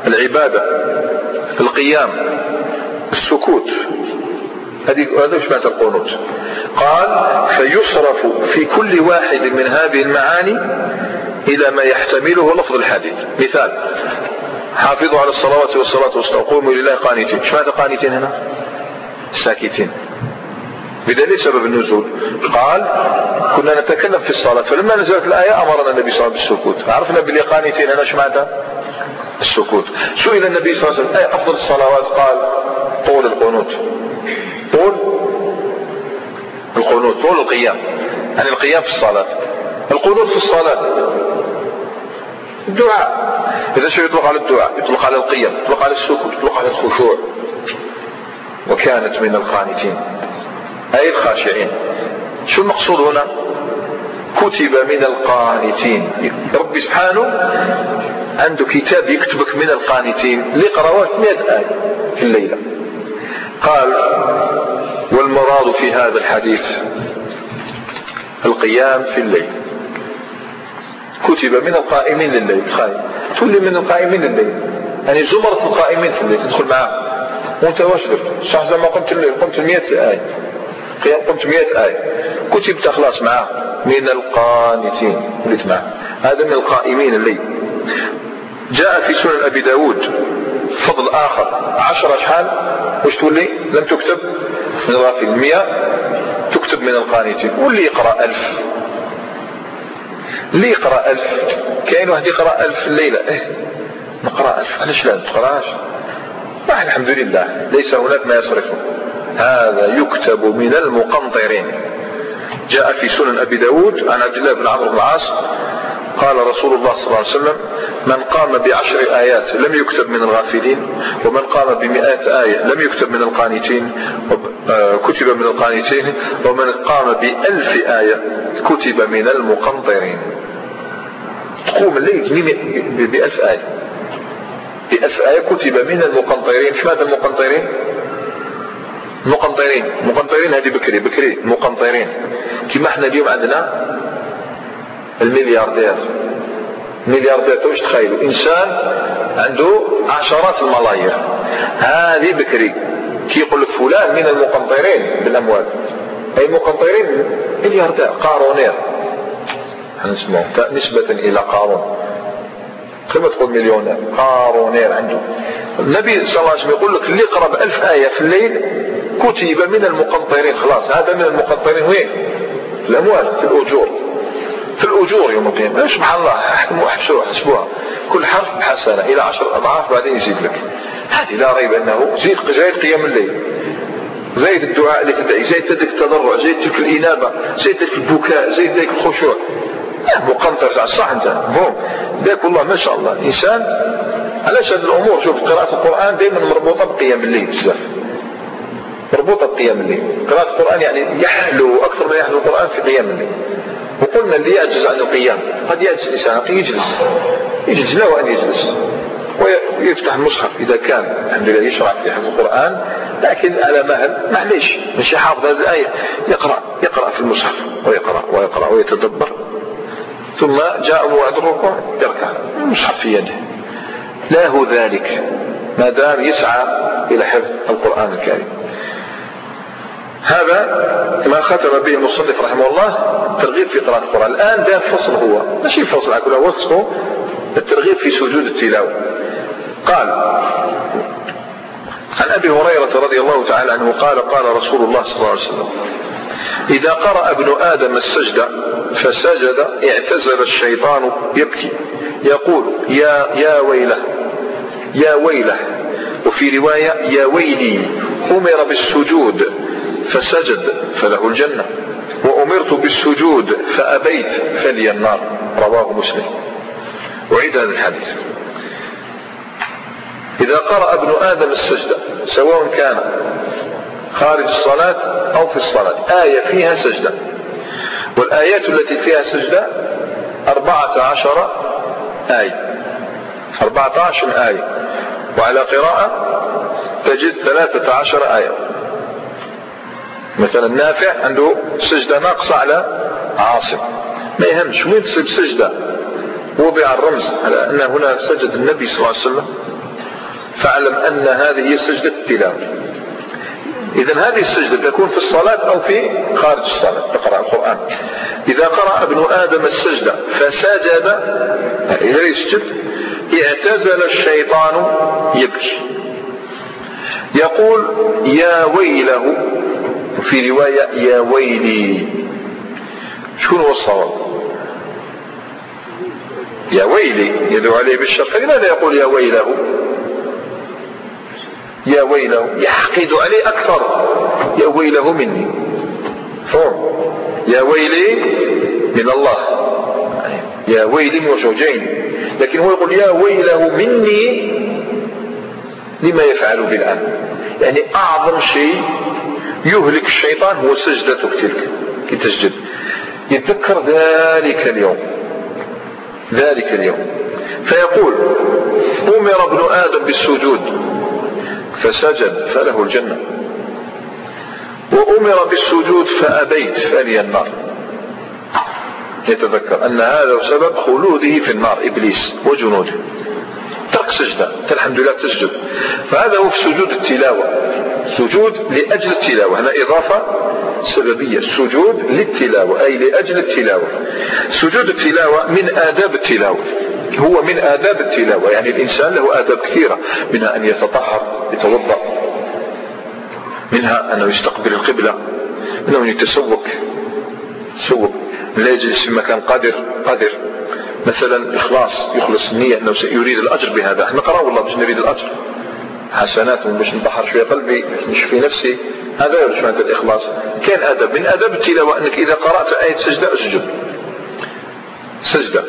العبادة القيام السكوت. هذا مش معنى القنوت قال فيصرف في كل واحد من هذه المعاني إلى ما يحتمله لفظ الحديث. مثال حافظوا على الصلوات والصلاة والسلام قوموا لله قانتين. إيش معنى قانتين هنا؟ ساكتين. بدليل سبب النزول. قال كنا نتكلم في الصلاة فلما نزلت الآية أمرنا النبي صلى الله عليه وسلم بالسكوت. عرفنا بالقانتين هنا إيش معنى السكوت. سئل النبي صلى الله عليه وسلم أي أفضل الصلوات؟ قال طول القنوت. طول القنوت طول القيام يعني القيام في الصلاة القنوت في الصلاة. الدعاء إذا شو يطلق على الدعاء؟ يطلق على القيم يطلق على السكوت يطلق على الخشوع. وكانت من القانتين أي الخاشعين. شو المقصود هنا؟ كتب من القانتين. ربي سبحانه عنده كتاب يكتبك من القانتين. اللي قرأوه؟ 100 آية في الليلة. قال والمراد في هذا الحديث القيام في الليل. كتب من القائمين لليل خايف. تولي من القائمين لليل يعني زمرة القائمين في الليل تدخل معاه وانت واش درت صح زعما قمت الليل قمت 100 آية. قمت 100 آية. كتبت خلاص معاه من القانتين وليت معاه هذا من القائمين الليل. جاء في سنن أبي داود فضل آخر عشرة شحال واش تولي؟ لم تكتب. من الغافل مئة تكتب من القانتين واللي يقرأ ألف. اللي يقرأ ألف. كاين واحد يقرأ ألف في الليلة. إيه نقرأ ألف. علاش لا؟ تقراش. الحمد لله. ليس هناك ما يصرفه هذا يكتب من المقنطرين. جاء في سنن أبي داود عن عبد الله بن عمرو بن العاص قال رسول الله صلى الله عليه وسلم من قام بعشر آيات لم يكتب من الغافلين ومن قام بمئات آية لم يكتب من القانتين آه، كتب من القانتين ومن قام بألف آية كتب من المقنطرين. تقوم الليل بألف آية. بألف آية كتب من المقنطرين. ماذا المقنطرين؟ مقنطرين. مقنطرين هذه بكري بكري مقنطرين. كما إحنا اليوم عندنا الملياردير. ملياردير توش تخيلوا. إنسان عنده عشرات الملايير. هذه بكري. كي يقول لك فلان من المقنطرين بالأموال. أي مقنطرين ملياردير. قارونير. نسموه نسبة إلى قارون. كما تقول مليونير. قارونير عنده. النبي صلى الله عليه وسلم يقول لك اللي قرب ألف آية في الليل كتب من المقنطرين. خلاص. هذا من المقنطرين وين؟ في الأموال في الأجور. في الأجور يوم القيامة. سبحان الله؟ حسبوها حسبوها كل حرف بحسنة إلى عشر أضعاف بعدين يزيد لك. هذه لا ريب أنه زيد زايد قيام الليل. زايد الدعاء اللي تدعي. زايد تلك التضرع. زايد تلك الإنابة. زايد تلك البكاء. زايد تلك الخشوع. مقنطر صح أنت. بون ذاك والله ما شاء الله. إنسان علاش هذه الأمور؟ شوف قراءة القرآن دائما مربوطة بقيام الليل. بزاف مربوطة بقيام الليل. قراءة القرآن يعني يحلو أكثر ما يحلو القرآن في قيام الليل. وقلنا اللي يعجز عن القيام. قد يعجز الإنسان يجلس. يجلس له أن يجلس. ويفتح المصحف إذا كان الحمد لله يشرع في حفظ القرآن. لكن على مهل معليش. مش حافظ هذه الآية. يقرأ يقرأ في المصحف ويقرأ ويقرأ ويتدبر. ثم جاء موعد الركوع يركع. المصحف في يده. له ذلك. ما دام يسعى إلى حفظ القرآن الكريم. هذا ما ختم به المصنف رحمه الله ترغيب في قراءة القرآن. الآن ده الفصل هو ماشي فصل هو اسمه الترغيب في سجود التلاوة. قال عن أبي هريرة رضي الله تعالى عنه قال قال رسول الله صلى الله عليه وسلم إذا قرأ ابن آدم السجدة فسجد اعتزل الشيطان يبكي. يقول يا يا ويله يا ويله. وفي رواية يا ويلي أمر بالسجود. فسجد فله الجنة. وأمرت بالسجود فأبيت فلي النار. رواه مسلم. أعيد هذا الحديث. إذا قرأ ابن آدم السجدة سواء كان خارج الصلاة أو في الصلاة آية فيها سجدة. والآيات التي فيها سجدة أربعة عشر آية. أربعة عشر آية. وعلى قراءة تجد ثلاثة عشر آية. مثلا نافع عنده سجدة ناقصة على عاصم. ما يهمش وين تصيب سجدة؟ وضع الرمز على أن هنا سجد النبي صلى الله عليه وسلم. فاعلم أن هذه هي سجدة التلاوة. إذا هذه السجدة تكون في الصلاة أو في خارج الصلاة. تقرأ القرآن. إذا قرأ ابن آدم السجدة فسجد إذا يسجد اعتزل الشيطان يبكي. يقول يا ويله في رواية يا ويلي. شكون هو الصواب؟ يا ويلي يدعو عليه بالشر فلماذا يقول يا ويله؟ يا ويله يحقد عليه أكثر. يا ويله مني. فهم. يا ويلي من الله. يا ويلي من وجهين لكن هو يقول يا ويله مني لما يفعل بالآن يعني أعظم شيء يهلك الشيطان هو سجدتك تلك كي تسجد. يتذكر ذلك اليوم. ذلك اليوم. فيقول أمر ابن آدم بالسجود. فسجد فله الجنة. وأمر بالسجود فأبيت فلي النار. يتذكر أن هذا سبب خلوده في النار إبليس وجنوده. ترك سجدة الحمد لله تسجد. فهذا هو في سجود التلاوة. سجود لأجل التلاوة. هنا إضافة سببية. سجود للتلاوة أي لأجل التلاوة. سجود التلاوة من آداب التلاوة. هو من آداب التلاوة. يعني الإنسان له آداب كثيرة. منها أن يتطهر يتوضأ. منها أنه يستقبل القبلة. منها أن يتسوق. تسوق لا يجلس في مكان قادر قادر. مثلا إخلاص يخلص النية أنه يريد الأجر بهذا. إحنا نقرأ والله باش نريد الأجر. حسنات باش نطهر شوية قلبي نشفي نفسي. هذا يرجع معنى الإخلاص. كان أدب. من أدب التلاوة أنك إذا قرأت آية سجدة أسجد. سجدة.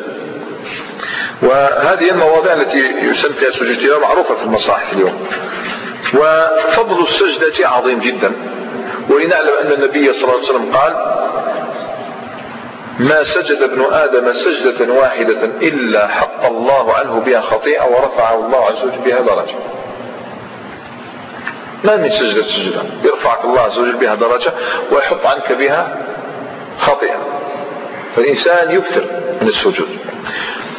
وهذه المواضيع التي يسمى فيها سجود التلاوة معروفة في المصاحف اليوم. وفضل السجدة عظيم جدا. ولنعلم أن النبي صلى الله عليه وسلم قال ما سجد ابن آدم سجدة واحدة إلا حط الله عنه بها خطيئة ورفعه الله عز وجل بها درجة. ما من سجدة سجدة يرفعك الله عز وجل بها درجة ويحط عنك بها خطيئة. فالإنسان يكثر من السجود.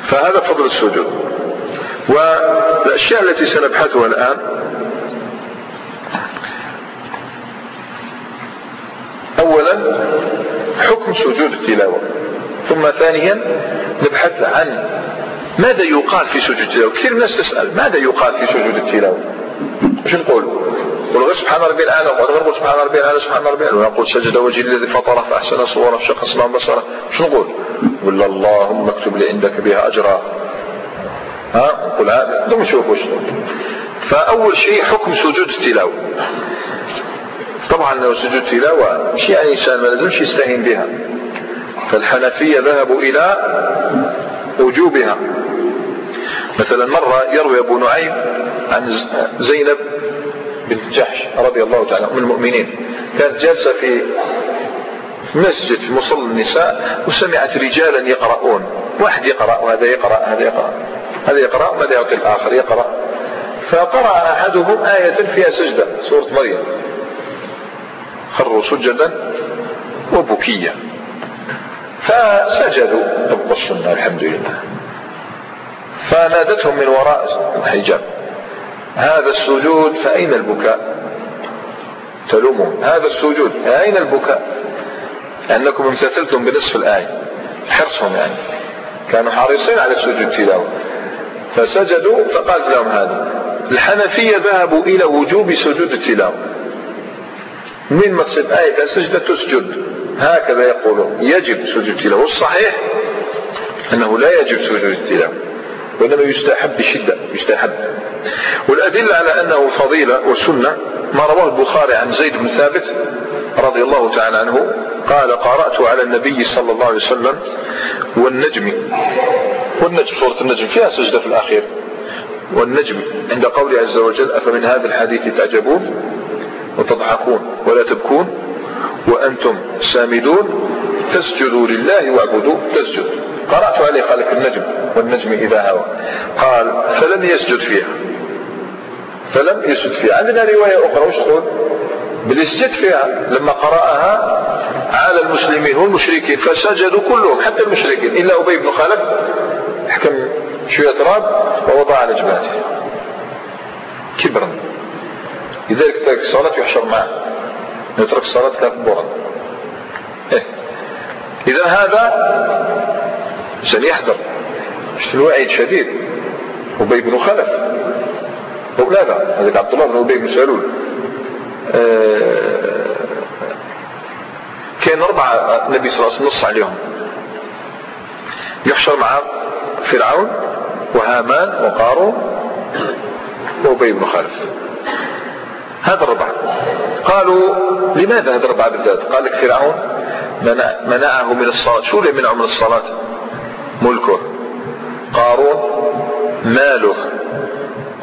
فهذا فضل السجود. والأشياء التي سنبحثها الآن أولا حكم سجود التلاوة. ثم ثانيا نبحث عن ماذا يقال في سجود التلاوة. كثير من الناس تسأل ماذا يقال في سجود التلاوة؟ إيش نقول؟ نقول غير سبحان ربي الأعلى وغير نقول سبحان ربي الأعلى سبحان ربي الأعلى. ونقول سجد وجه الذي فطره فأحسن صوره فشق اسلام بصره. إيش نقول؟ ولا اللهم اكتب لي عندك بها أجرا. ها؟ نقول هذا. نشوف فأول شيء حكم سجود التلاوة. طبعا لو سجود تلاوة مش يعني إنسان ما لازمش يستهين بها. فالحنفية ذهبوا إلى وجوبها. مثلا مرة يروي أبو نعيم عن زينب بنت جحش رضي الله تعالى من المؤمنين. كانت جالسة في مسجد في مصلى النساء وسمعت رجالا يقرؤون. واحد يقرأ وهذا يقرأ هذا يقرأ. هذا يقرأ وماذا يعطي الآخر؟ يقرأ. فقرأ أحدهم آية فيها سجدة سورة مريم. خروا سجدا وبكيا. فسجدوا. طبق السنة الحمد لله. فنادتهم من وراء الحجاب. هذا السجود فأين البكاء؟ تلومهم هذا السجود أين البكاء؟ لأنكم امتثلتم بنصف الآية. حرصهم يعني. كانوا حريصين على سجود تلاوة. فسجدوا فقالت لهم هذا الحنفية ذهبوا إلى وجوب سجود التلاوة. من مقصد آية السجدة تسجد. هكذا يقولون. يجب سجود التلاوة. والصحيح أنه لا يجب سجود التلاوة. وإنما يستحب بشدة يستحب. والأدلة على أنه فضيلة وسنة ما رواه البخاري عن زيد بن ثابت رضي الله تعالى عنه. قال قرأت على النبي صلى الله عليه وسلم والنجم. والنجم سورة النجم فيها سجدة في الأخير. والنجم عند قوله عز وجل أفمن هذا الحديث تعجبون؟ وتضحكون ولا تبكون. وأنتم سامدون. تسجدوا لله واعبدوا تسجد. قرأت عليه قال لك النجم والنجم إذا هوى. قال فلم يسجد فيها. فلم يسجد فيها. عندنا رواية أخرى. وش تقول؟ بالسجد فيها. لما قرأها على المسلمين والمشركين فسجدوا كلهم حتى المشركين. إلا أبي بن خلف حكم شوية تراب ووضع على جبهته. كبرا. لذلك ترك الصلاة يحشر معه. يترك الصلاة كافورا إيه؟ إذا هذا سنيحذر مش الوعيد شديد. أبي بن خلف. لا هذاك عبد الله بن أبي بن سلول. آه كان أربعة النبي صلى الله عليه وسلم نص عليهم. يحشر مع فرعون وهامان وقارون وأبي بن خلف. هذا الربع قالوا لماذا هذا الربع بالذات؟ قال لك فرعون منع منعه من الصلاة. شو اللي منعه من الصلاة؟ ملكه. قارون. ماله.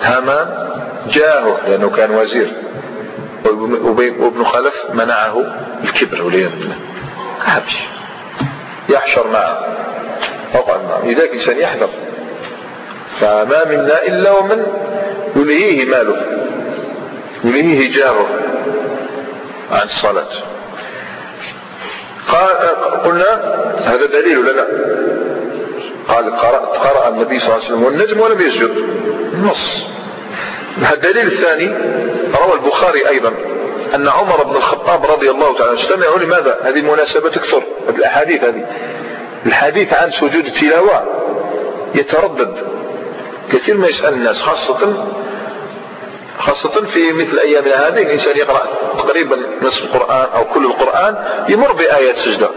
هامان. جاهه. لأنه كان وزير. وابن خلف منعه الكبر والعياذ بالله. هابش يحشر معه. وقع معه. لذلك الإنسان يحذر. فما منا إلا ومن يلهيه ماله. يلهيه جاره عن الصلاة. قال قلنا هذا دليل لنا قال قرأ النبي صلى الله عليه وسلم والنجم ولم يسجد. نص. الدليل الثاني روى البخاري أيضا أن عمر بن الخطاب رضي الله تعالى استمعوا لماذا هذه المناسبة تكثر؟ الأحاديث هذه. الحديث عن سجود التلاوة يتردد. كثير ما يسأل الناس خاصة خاصة في مثل أيامنا هذه الإنسان يقرأ تقريبا نصف القرآن أو كل القرآن يمر بآيات سجدة.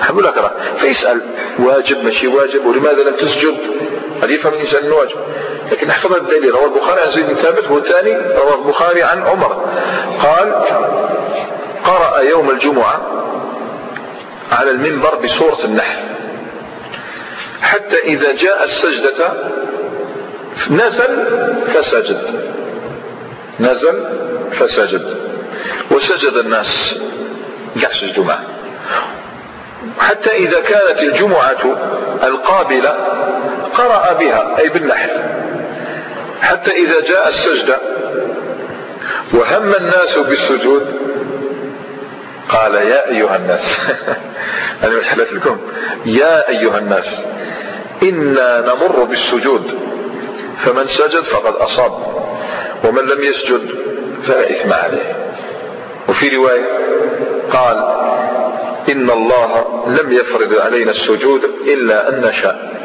حبوا لك فيسأل. واجب؟ ماشي واجب. ولماذا لم تسجد؟ قد يفهم الإنسان أنه واجب؟ لكن نحفظ الدليل. روى البخاري عن زيد بن ثابت الثاني روى البخاري عن عمر. قال قرأ يوم الجمعة على المنبر بسورة النحل. حتى إذا جاء السجدة نزل فسجد. نزل فسجد. وسجد الناس قاع سجدوا معه حتى إذا كانت الجمعة القابلة قرأ بها أي بالنحل. حتى إذا جاء السجدة وهم الناس بالسجود قال يا أيها الناس. أنا مش لكم. يا أيها الناس إنا نمر بالسجود فمن سجد فقد أصاب. ومن لم يسجد فلا إثم عليه. وفي رواية قال إن الله لم يفرض علينا السجود إلا أن نشاء.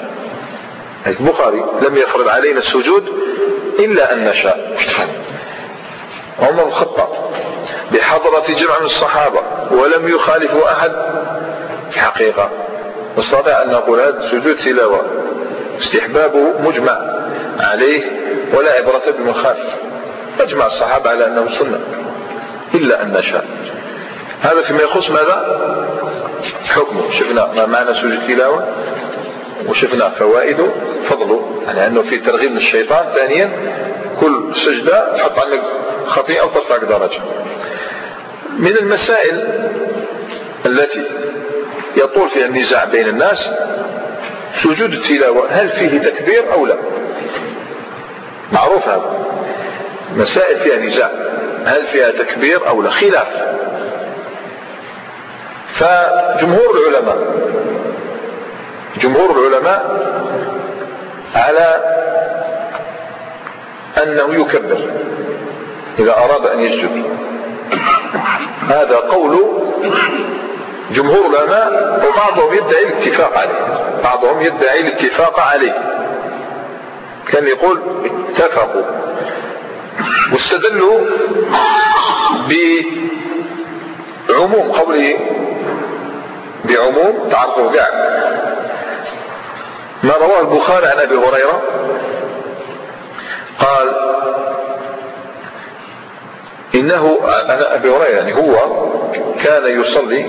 البخاري لم يفرض علينا السجود إلا أن نشاء. عمر الخطاب بحضرة جمع من الصحابة ولم يخالفه أحد. الحقيقة نستطيع أن نقول هذا سجود تلاوة استحبابه مجمع عليه ولا عبرة بمن خالف أجمع الصحابة على أنه سنة إلا أن نشاء هذا فيما يخص ماذا؟ حكمه. شفنا ما معنى سجود التلاوة وشفنا فوائده فضله يعني أنه في ترغيب من الشيطان. ثانيا كل سجدة تحط عنك خطيئة وترفعك درجة. من المسائل التي يطول فيها النزاع بين الناس سجود التلاوة هل فيه تكبير أو لا؟ معروف هذا. مسائل فيها نزاع هل فيها تكبير أو لا؟ خلاف. فجمهور العلماء جمهور العلماء على أنه يكبر إذا أراد أن يسجد. هذا قول جمهور العلماء وبعضهم يدعي الاتفاق عليه بعضهم يدعي الاتفاق عليه. كان يقول اتفقوا. واستدلوا بعموم قوله بعموم تعرفوا كاع ما رواه البخاري عن أبي هريرة قال إنه أنا أبي هريرة يعني هو كان يصلي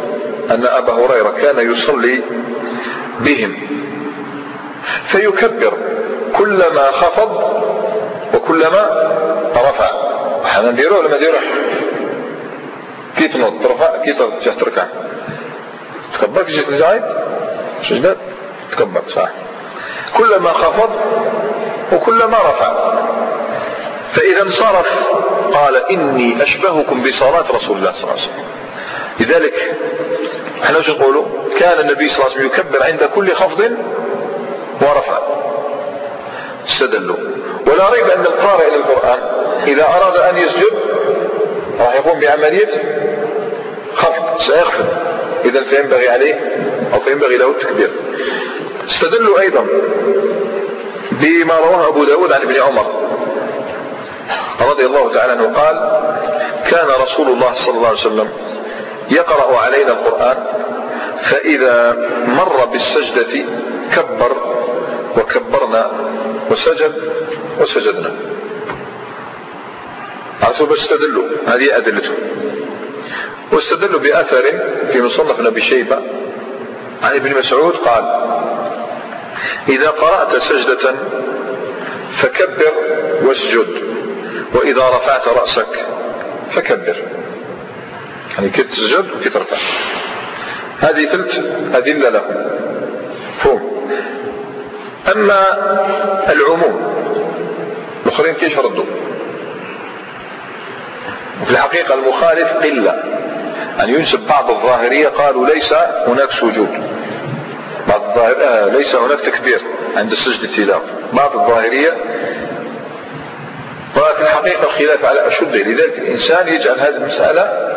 أن أبا هريرة كان يصلي بهم. فيكبر كلما خفض وكلما رفع حنا نديروه ولا ما نديروه كي تنوض ترفع كي تركع تكبر؟ كي تجي سجدة تكبر صح. كلما خفض وكلما رفع. فإذا انصرف. قال إني أشبهكم بصلاة رسول الله صلى الله عليه وسلم. لذلك إحنا وش نقولوا كان النبي صلى الله عليه وسلم يكبر عند كل خفض ورفع. استدلوا. ولا ريب أن القارئ للقرآن إذا أراد أن يسجد راح يقوم بعملية سيغفل إذا فينبغي عليه أو فينبغي له التكبير. استدلوا أيضا بما رواه أبو داود عن ابن عمر رضي الله تعالى عنه قال كان رسول الله صلى الله عليه وسلم يقرأ علينا القرآن فإذا مر بالسجدة كبر وكبرنا وسجد وسجدنا. عرفتوا بس استدلوا. هذه أدلته واستدلوا بأثر في مصنف ابي شيبة عن ابن مسعود قال إذا قرأت سجدة فكبر واسجد وإذا رفعت رأسك فكبر. يعني كي تسجد وكي ترفع. هذه ثلث أدلة له فهم. أما العموم الآخرين كيف ردوا؟ وفي الحقيقة المخالف قلة. أن ينسب بعض الظاهرية قالوا ليس هناك سجود. بعض الظاهر آه ليس هناك تكبير عند السجد التلاوة. بعض الظاهرية وفي الحقيقة الخلاف على أشده. لذلك الإنسان يجعل هذه المسألة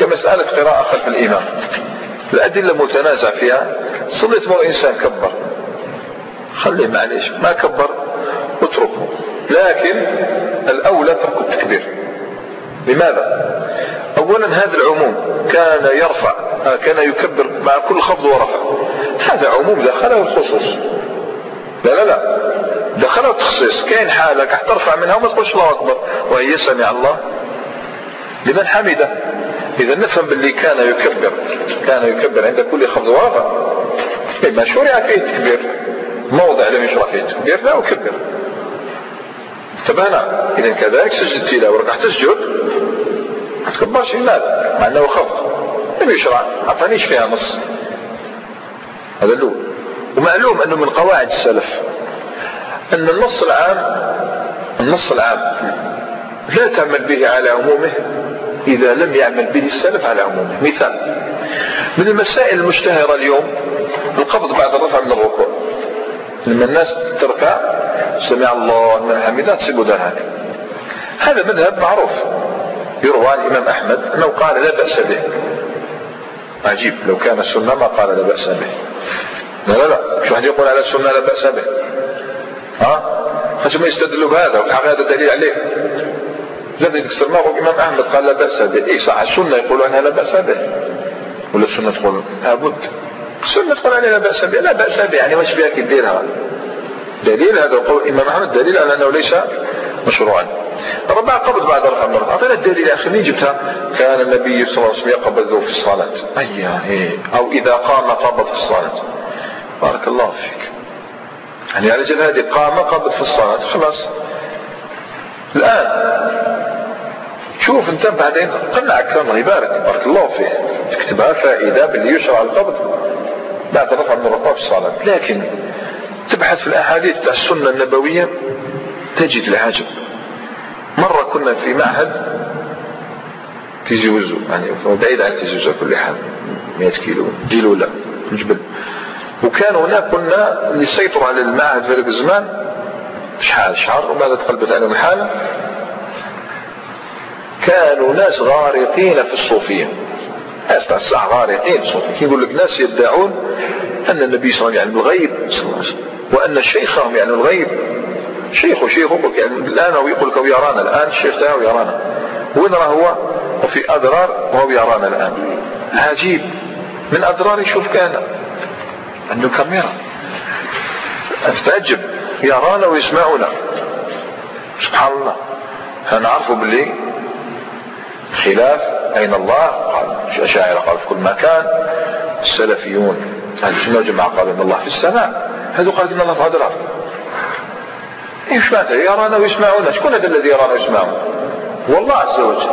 كمسألة قراءة خلف الإمام. الأدلة متنازع فيها. صليت مو إنسان كبر. خليه معليش. ما كبر اتركه. لكن الأولى ترك التكبير. لماذا؟ أولا هذا العموم كان يرفع كان يكبر مع كل خفض ورفع. هذا عموم دخله الخصوص. لا لا لا. دخله التخصيص. كاين حالك ترفع منها وما تقولش الله أكبر وهي سمع الله لمن حمده. إذا نفهم باللي كان يكبر. كان يكبر عند كل خفض ورفع. ما شرع فيه التكبير. موضع لم يشرع فيه التكبير لا أكبر. انتبهنا إذا كذلك سجد التلاوة وركعت تسجد. ما تكبرش المال مع أنه خفض لم يشرع. ما فيها نص. هذا الأول ومعلوم أنه من قواعد السلف. أن النص العام النص العام لا تعمل به على عمومه إذا لم يعمل به السلف على عمومه. مثال. من المسائل المشتهرة اليوم القبض بعد الرفع من الركوع. لما الناس تركع سمع الله من حمده تسيبوا هذا هذا مذهب معروف. يروى عن الإمام أحمد أنه قال لا بأس به. عجيب. لو كان السنة ما قال لا بأس به. لا لا لا. مش واحد يقول على السنة لا بأس به؟ ها؟ ما يستدلوا بهذا والحقيقة هذا دليل عليه. الذي يكسر ما الإمام أحمد قال لا بأس به. إيه صح. السنة يقول أنها لا بأس به. ولا السنة تقول لابد. تقول أنها لا بأس به لا بأس به يعني واش فيها كي ديرها دليل هذا قول الإمام أحمد دليل على أنه ليس مشروعا. ربع قبض بعد رفع المرأة أعطينا الدليل أخي مين جبتها؟ كان النبي صلى الله عليه وسلم يقبض في الصلاة. أي إيه. أو إذا قام قبض في الصلاة. بارك الله فيك. يعني على جل هذه قام قبض في الصلاة خلاص. الآن شوف انت بعدين. قنعك الله يبارك. بارك الله فيه تكتبها فائدة باللي يشرع القبض. بعد رفع من في الصلاة لكن تبحث في الأحاديث تاع السنة النبوية تجد العجب. مرة كنا في معهد تيجي وزو يعني بعيد عن تيجي وزو كل حال 100 كيلو جيل ولا الجبل وكان هناك كنا نسيطر على المعهد في ذلك الزمان شحال شهر وماذا تقلبت عليهم الحالة. كانوا ناس غارقين في الصوفية. ناس تاع الساعة غارقين الصوفية يقول لك ناس يدعون أن النبي صلى الله عليه وسلم يعني الغيب. صلى الله عليه وسلم وأن شيخهم يعني الغيب. شيخ شيخه يعني الآن هو يقول لك يرانا الآن الشيخ تاعه يرانا. وين راه هو؟ وفي أضرار وهو يرانا الآن. عجيب. من أضرار يشوف كان عنده كاميرا. أستعجب. يرانا ويسمعنا سبحان الله. فنعرفوا باللي خلاف أين الله؟ قال الأشاعرة قال في كل مكان. السلفيون. أهل السنة والجماعة قالوا إن الله في السماء. هذو قال إن الله في هذا الأرض. إيش معنى؟ يرانا ويسمعنا شكون هذا الذي يرانا ويسمعنا والله عز وجل.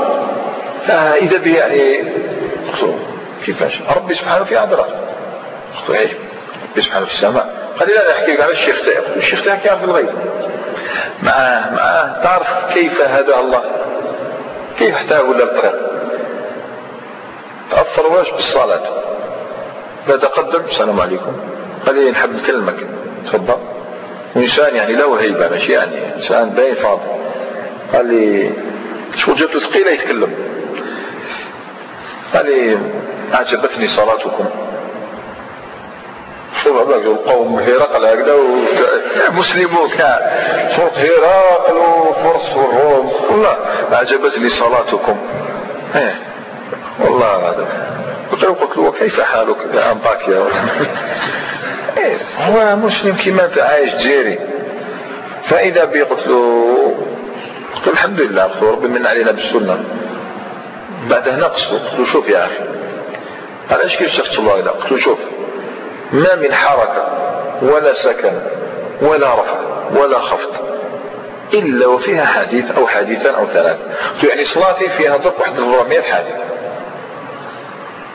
فإذا به يعني كيفاش ربي سبحانه في هذا الأرض. ربي سبحانه في السماء. لا نحكي على الشيخ تاعك الشيخ تاعك يعرف الغيب. معاه معاه تعرف كيف هدى الله؟ كيف احتاج ولا الطريق تأثر واش بالصلاة؟ فتقدم السلام عليكم. قال لي نحب نكلمك تفضل. وإنسان يعني له هيبة ماشي يعني إنسان باين فاضي. قال لي شو جبته ثقيلة يتكلم. قال لي أعجبتني صلاتكم. شوف هذاك القوم هرقل هكذا مسلمون فرق هرقل وفرس والروم والله أعجبتني صلاتكم. إيه. والله هذا. قلت له قلت له وكيف حالك؟ يا أنطاكيا إيه هو مسلم كما أنت عايش جيري. فإذا بي قلت له قلت له الحمد لله قلت له ربي من علينا بالسنة. بعد هنا قلت له شوف يا أخي. قال إيش كيف شفت الله قلت له شوف ما من حركة ولا سكن ولا رفع ولا خفض إلا وفيها حديث أو حديثان أو ثلاثة. يعني صلاتي فيها ضرب واحد 400 حديث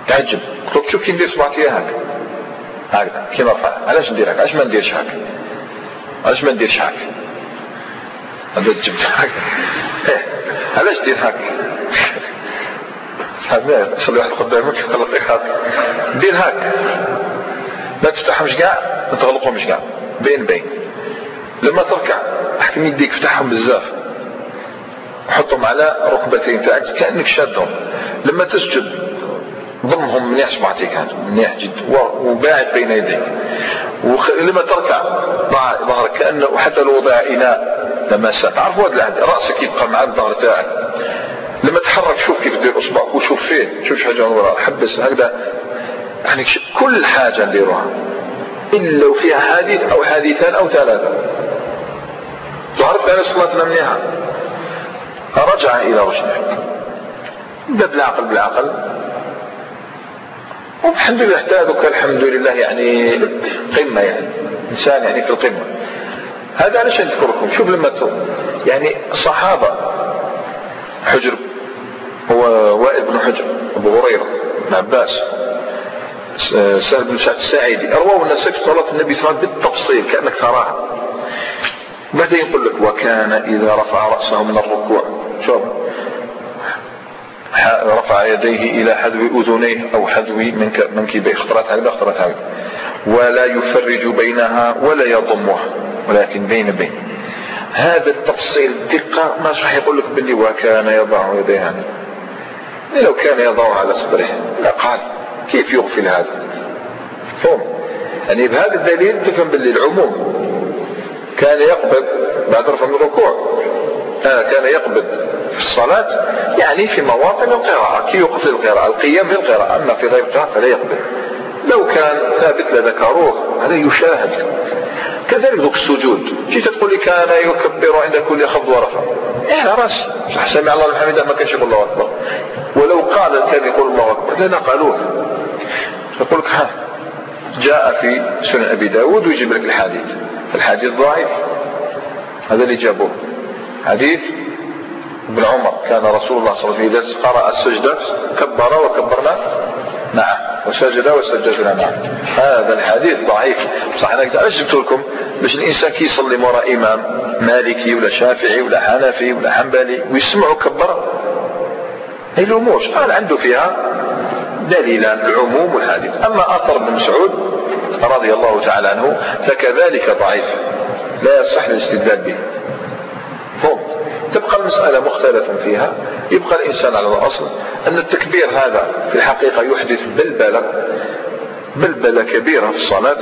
تعجب قلت شوف كي ندير صبعتي هكا هكذا كي نرفع علاش ندير هكا علاش ما نديرش هكا علاش ما نديرش هكا هذا جبت هكا. علاش دير هكا صحابي صلي واحد قدامك خلط خاطر دير هكا ما تفتحهمش كاع ما تغلقهمش كاع بين بين لما تركع. احكم يديك افتحهم بزاف. حطهم على ركبتين تاعك كأنك شادهم لما تسجد. ضمهم منيح صبعتيك منيح جد. وباعد بين يديك. ولما تركع ظهرك كأنه حتى لو وضع إناء لما تعرفوا هذا العهد رأسك يبقى مع الظهر تاعك. لما تحرك شوف كيف دير اصبعك وشوف فين شوف حاجة وراء. حبس هكذا. يعني كل حاجة نديروها. إلا وفيها حديث أو حديثان أو ثلاثة. تعرف أن صلاتنا منها رجع إلى رشده بدا بالعقل بالعقل. والحمد لله احتاجك الحمد لله يعني قمة يعني إنسان يعني في القمة. هذا علاش نذكركم؟ شوف لما يعني صحابة حجر هو وائل بن حجر أبو هريرة بن عباس سهل بن سعد الساعدي رواه أن صفة صلاة النبي صلى الله عليه وسلم بالتفصيل كأنك تراها. بعدين يقول لك وكان إذا رفع رأسه من الركوع. شوف رفع يديه إلى حذو أذنيه أو حذو منكبيه هكذا خطرات هكذا ولا يفرج بينها ولا يضمها. ولكن بين بين. هذا التفصيل دقة ما راح يقول لك باللي وكان يضع يديه. يعني لو كان يضع على صدره لا قال كيف يغفل هذا؟ فهم. يعني بهذا الدليل تفهم باللي العموم. كان يقبض بعد رفع من الركوع. آه كان يقبض. في الصلاة يعني في مواطن القراءة. كي يقفل القراءة القيام بالقراءة. أما في غير القراءة فلا يقبض لو كان ثابت لذكروه هذا يشاهد. كذلك ذوك السجود. جيت تقول لي كان يكبر عند كل خفض ورفع إيه رأس. سمع الله الحمد ما كانش يقول الله أكبر. ولو قال كان يقول الله أكبر لنقلوه يقول لك ها جاء في سنن أبي داود ويجيب لك الحديث. الحديث ضعيف. هذا اللي جابوه. حديث ابن عمر. كان رسول الله صلى الله عليه وسلم إذا قرأ السجدة كبر وكبرنا. معه وسجد وسجدنا. معه هذا الحديث ضعيف. بصح أنا علاش جبت لكم باش الإنسان كي يصلي وراء إمام مالكي ولا شافعي ولا حنفي ولا حنبلي ويسمع كبر. ما يلوموش قال عنده فيها؟ دليلان العموم والحديث. أما آثر ابن مسعود رضي الله تعالى عنه فكذلك ضعيف. لا يصح الاستدلال به. تبقى المسألة مختلفا فيها. يبقى الإنسان على الأصل أن التكبير هذا في الحقيقة يحدث بلبلة بلبلة كبيرة في الصلاة.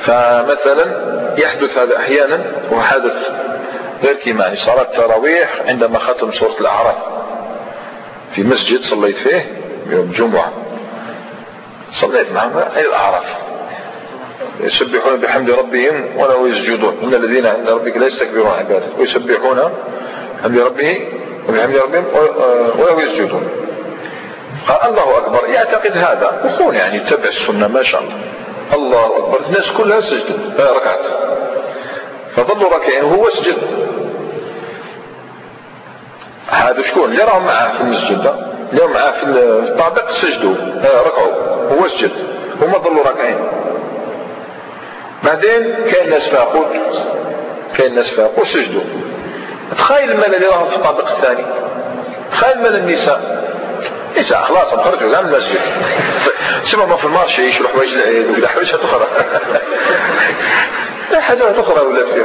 فمثلا يحدث هذا أحيانا وحدث غير كما يعني صلاة التراويح عندما ختم سورة الأعراف. في مسجد صليت فيه يوم الجمعة صليت معهم الأعراف. يسبحون بحمد ربهم ولا يسجدون. إن الذين عند ربك لا يستكبرون عباده. ويسبحون بحمد ربه وبحمد ربهم ولا يسجدون. قال الله أكبر. يعتقد هذا. وكون يعني يتبع السنة ما شاء الله. الله أكبر. الناس كلها سجدت. ركعت. فظلوا راكعين وهو سجد. هذا شكون؟ اللي راهم معاه في المسجد اللي راهم معاه في الطابق سجدوا. ركعوا. هو سجد. هما ظلوا راكعين بعدين كاين ناس فاقوا كاين ناس فاقوا سجدوا تخيل المال اللي راهم في الطابق الثاني. تخيل مال النساء. نساء خلاص خرجوا من المسجد. سيبهم في المارشي يشروا حوايج العيد وكذا حوايج أخرى. لا حاجات أخرى ولا فيها.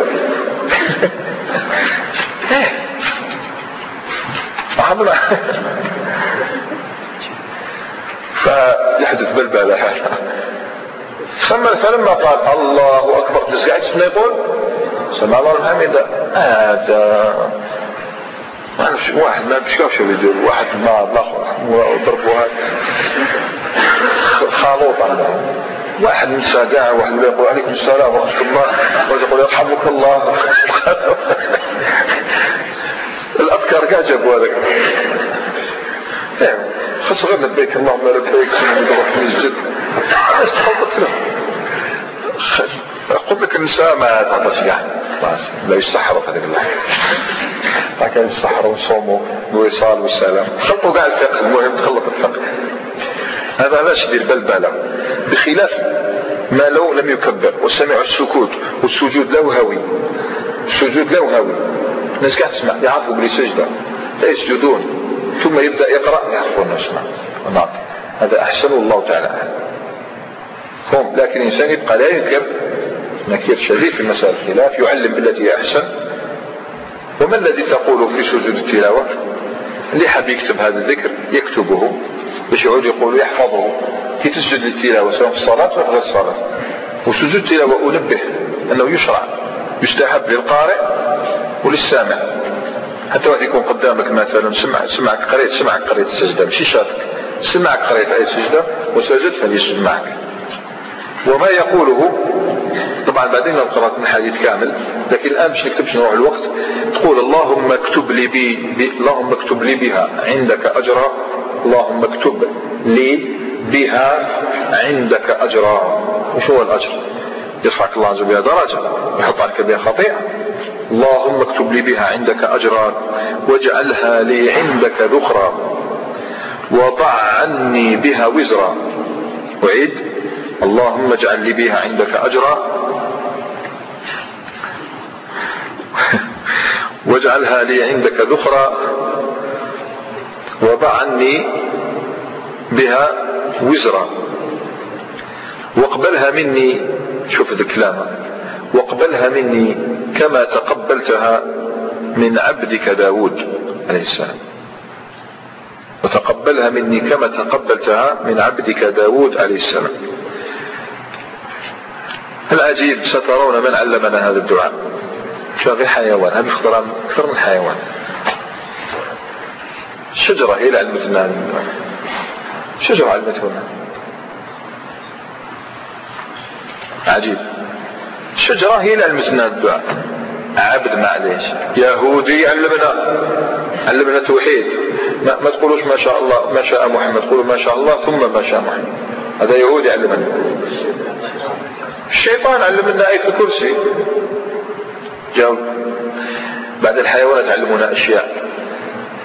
فيحدث بلبلة ثم فلما قال الله أكبر. الناس قاعد يقول؟ سمع الله الحمد هذا ما نعرفش واحد ما بيشكاوش يدير واحد ما الآخر وضربوا هذا. خالوط عندهم واحد من كاع واحد يقول عليكم السلام ورحمة الله. واحد يقول يرحمك الله. الأفكار كاع جابوا هذاك خاص غير لبيك اللهم لبيك ثم تروح المسجد تخلطت له قلت لك النساء ما تعطش كاع لا يستحروا في هذيك اللحظه كان يستحروا ويصوموا الوصال والسلام. خلطوا كاع الفقه المهم تخلط الفقه. هذا علاش يدير بلبله بخلاف ما لو لم يكبر وسمع السكوت والسجود لوهوي السجود لوهوي الناس كاع تسمع يعرفوا بلي سجدة. لا يسجدون. ثم يبدأ يقرأ يعرفون يسمع. نعم. هذا أحسن الله تعالى. هم لكن الإنسان يبقى لا ينكر نكير شديد في مسائل الخلاف يعلم بالتي هي أحسن. وما الذي تقوله في سجود التلاوة؟ اللي حاب يكتب هذا الذكر يكتبه باش يعود يقول يحفظه. كي تسجد للتلاوة سواء في الصلاة ولا غير الصلاة. وسجود التلاوة أنبه أنه يشرع يستحب للقارئ وللسامع. حتى واحد يكون قدامك مثلا سمع سمعك قريت سمعك قريت السجدة ماشي شافك سمعك قريت اي سجده وسجد فليسجد معك. وما يقوله. طبعا بعدين لو قرأت الحديث كامل لكن الآن مش نكتبش نروح الوقت تقول اللهم اكتب لي بي, بي اللهم اكتب لي بها عندك أجرا اللهم اكتب لي بها عندك أجرا. وش هو الأجر؟ يرفعك الله عز وجل درجة يحط عليك بها خطيئة. اللهم اكتب لي بها عندك أجرا واجعلها لي عندك ذخرا. وضع عني بها وزرا. أعيد. اللهم اجعل لي بها عندك أجرا. واجعلها لي عندك ذخرا. وضع عني بها وزرا. واقبلها مني. شوف الكلام. واقبلها مني كما تقبلتها من عبدك داود عليه السلام. وتقبلها مني كما تقبلتها من عبدك داود عليه السلام. العجيب سترون من علمنا هذا الدعاء؟ غير حيوان هذا اخترام أكثر من حيوان. الشجرة هي اللي علمتنا شجرة علمتنا عجيب. الشجرة هي اللي علمتنا الدعاء. عبد معليش يهودي علمنا. علمنا توحيد. ما, ما تقولوش ما شاء الله ما شاء محمد. قولوا ما شاء الله ثم ما شاء محمد. هذا يهودي علمنا. الشيطان علمنا آية الكرسي جاوب. بعد الحيوانات علمونا أشياء.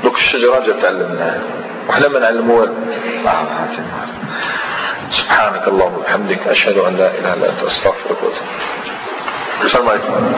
دوك الشجرة جات تعلمنا. وحنا ما نعلموها آه، آه، آه، سبحانك اللهم وبحمدك. أشهد أن لا إله إلا أنت. أستغفرك وأتوب السلام عليكم.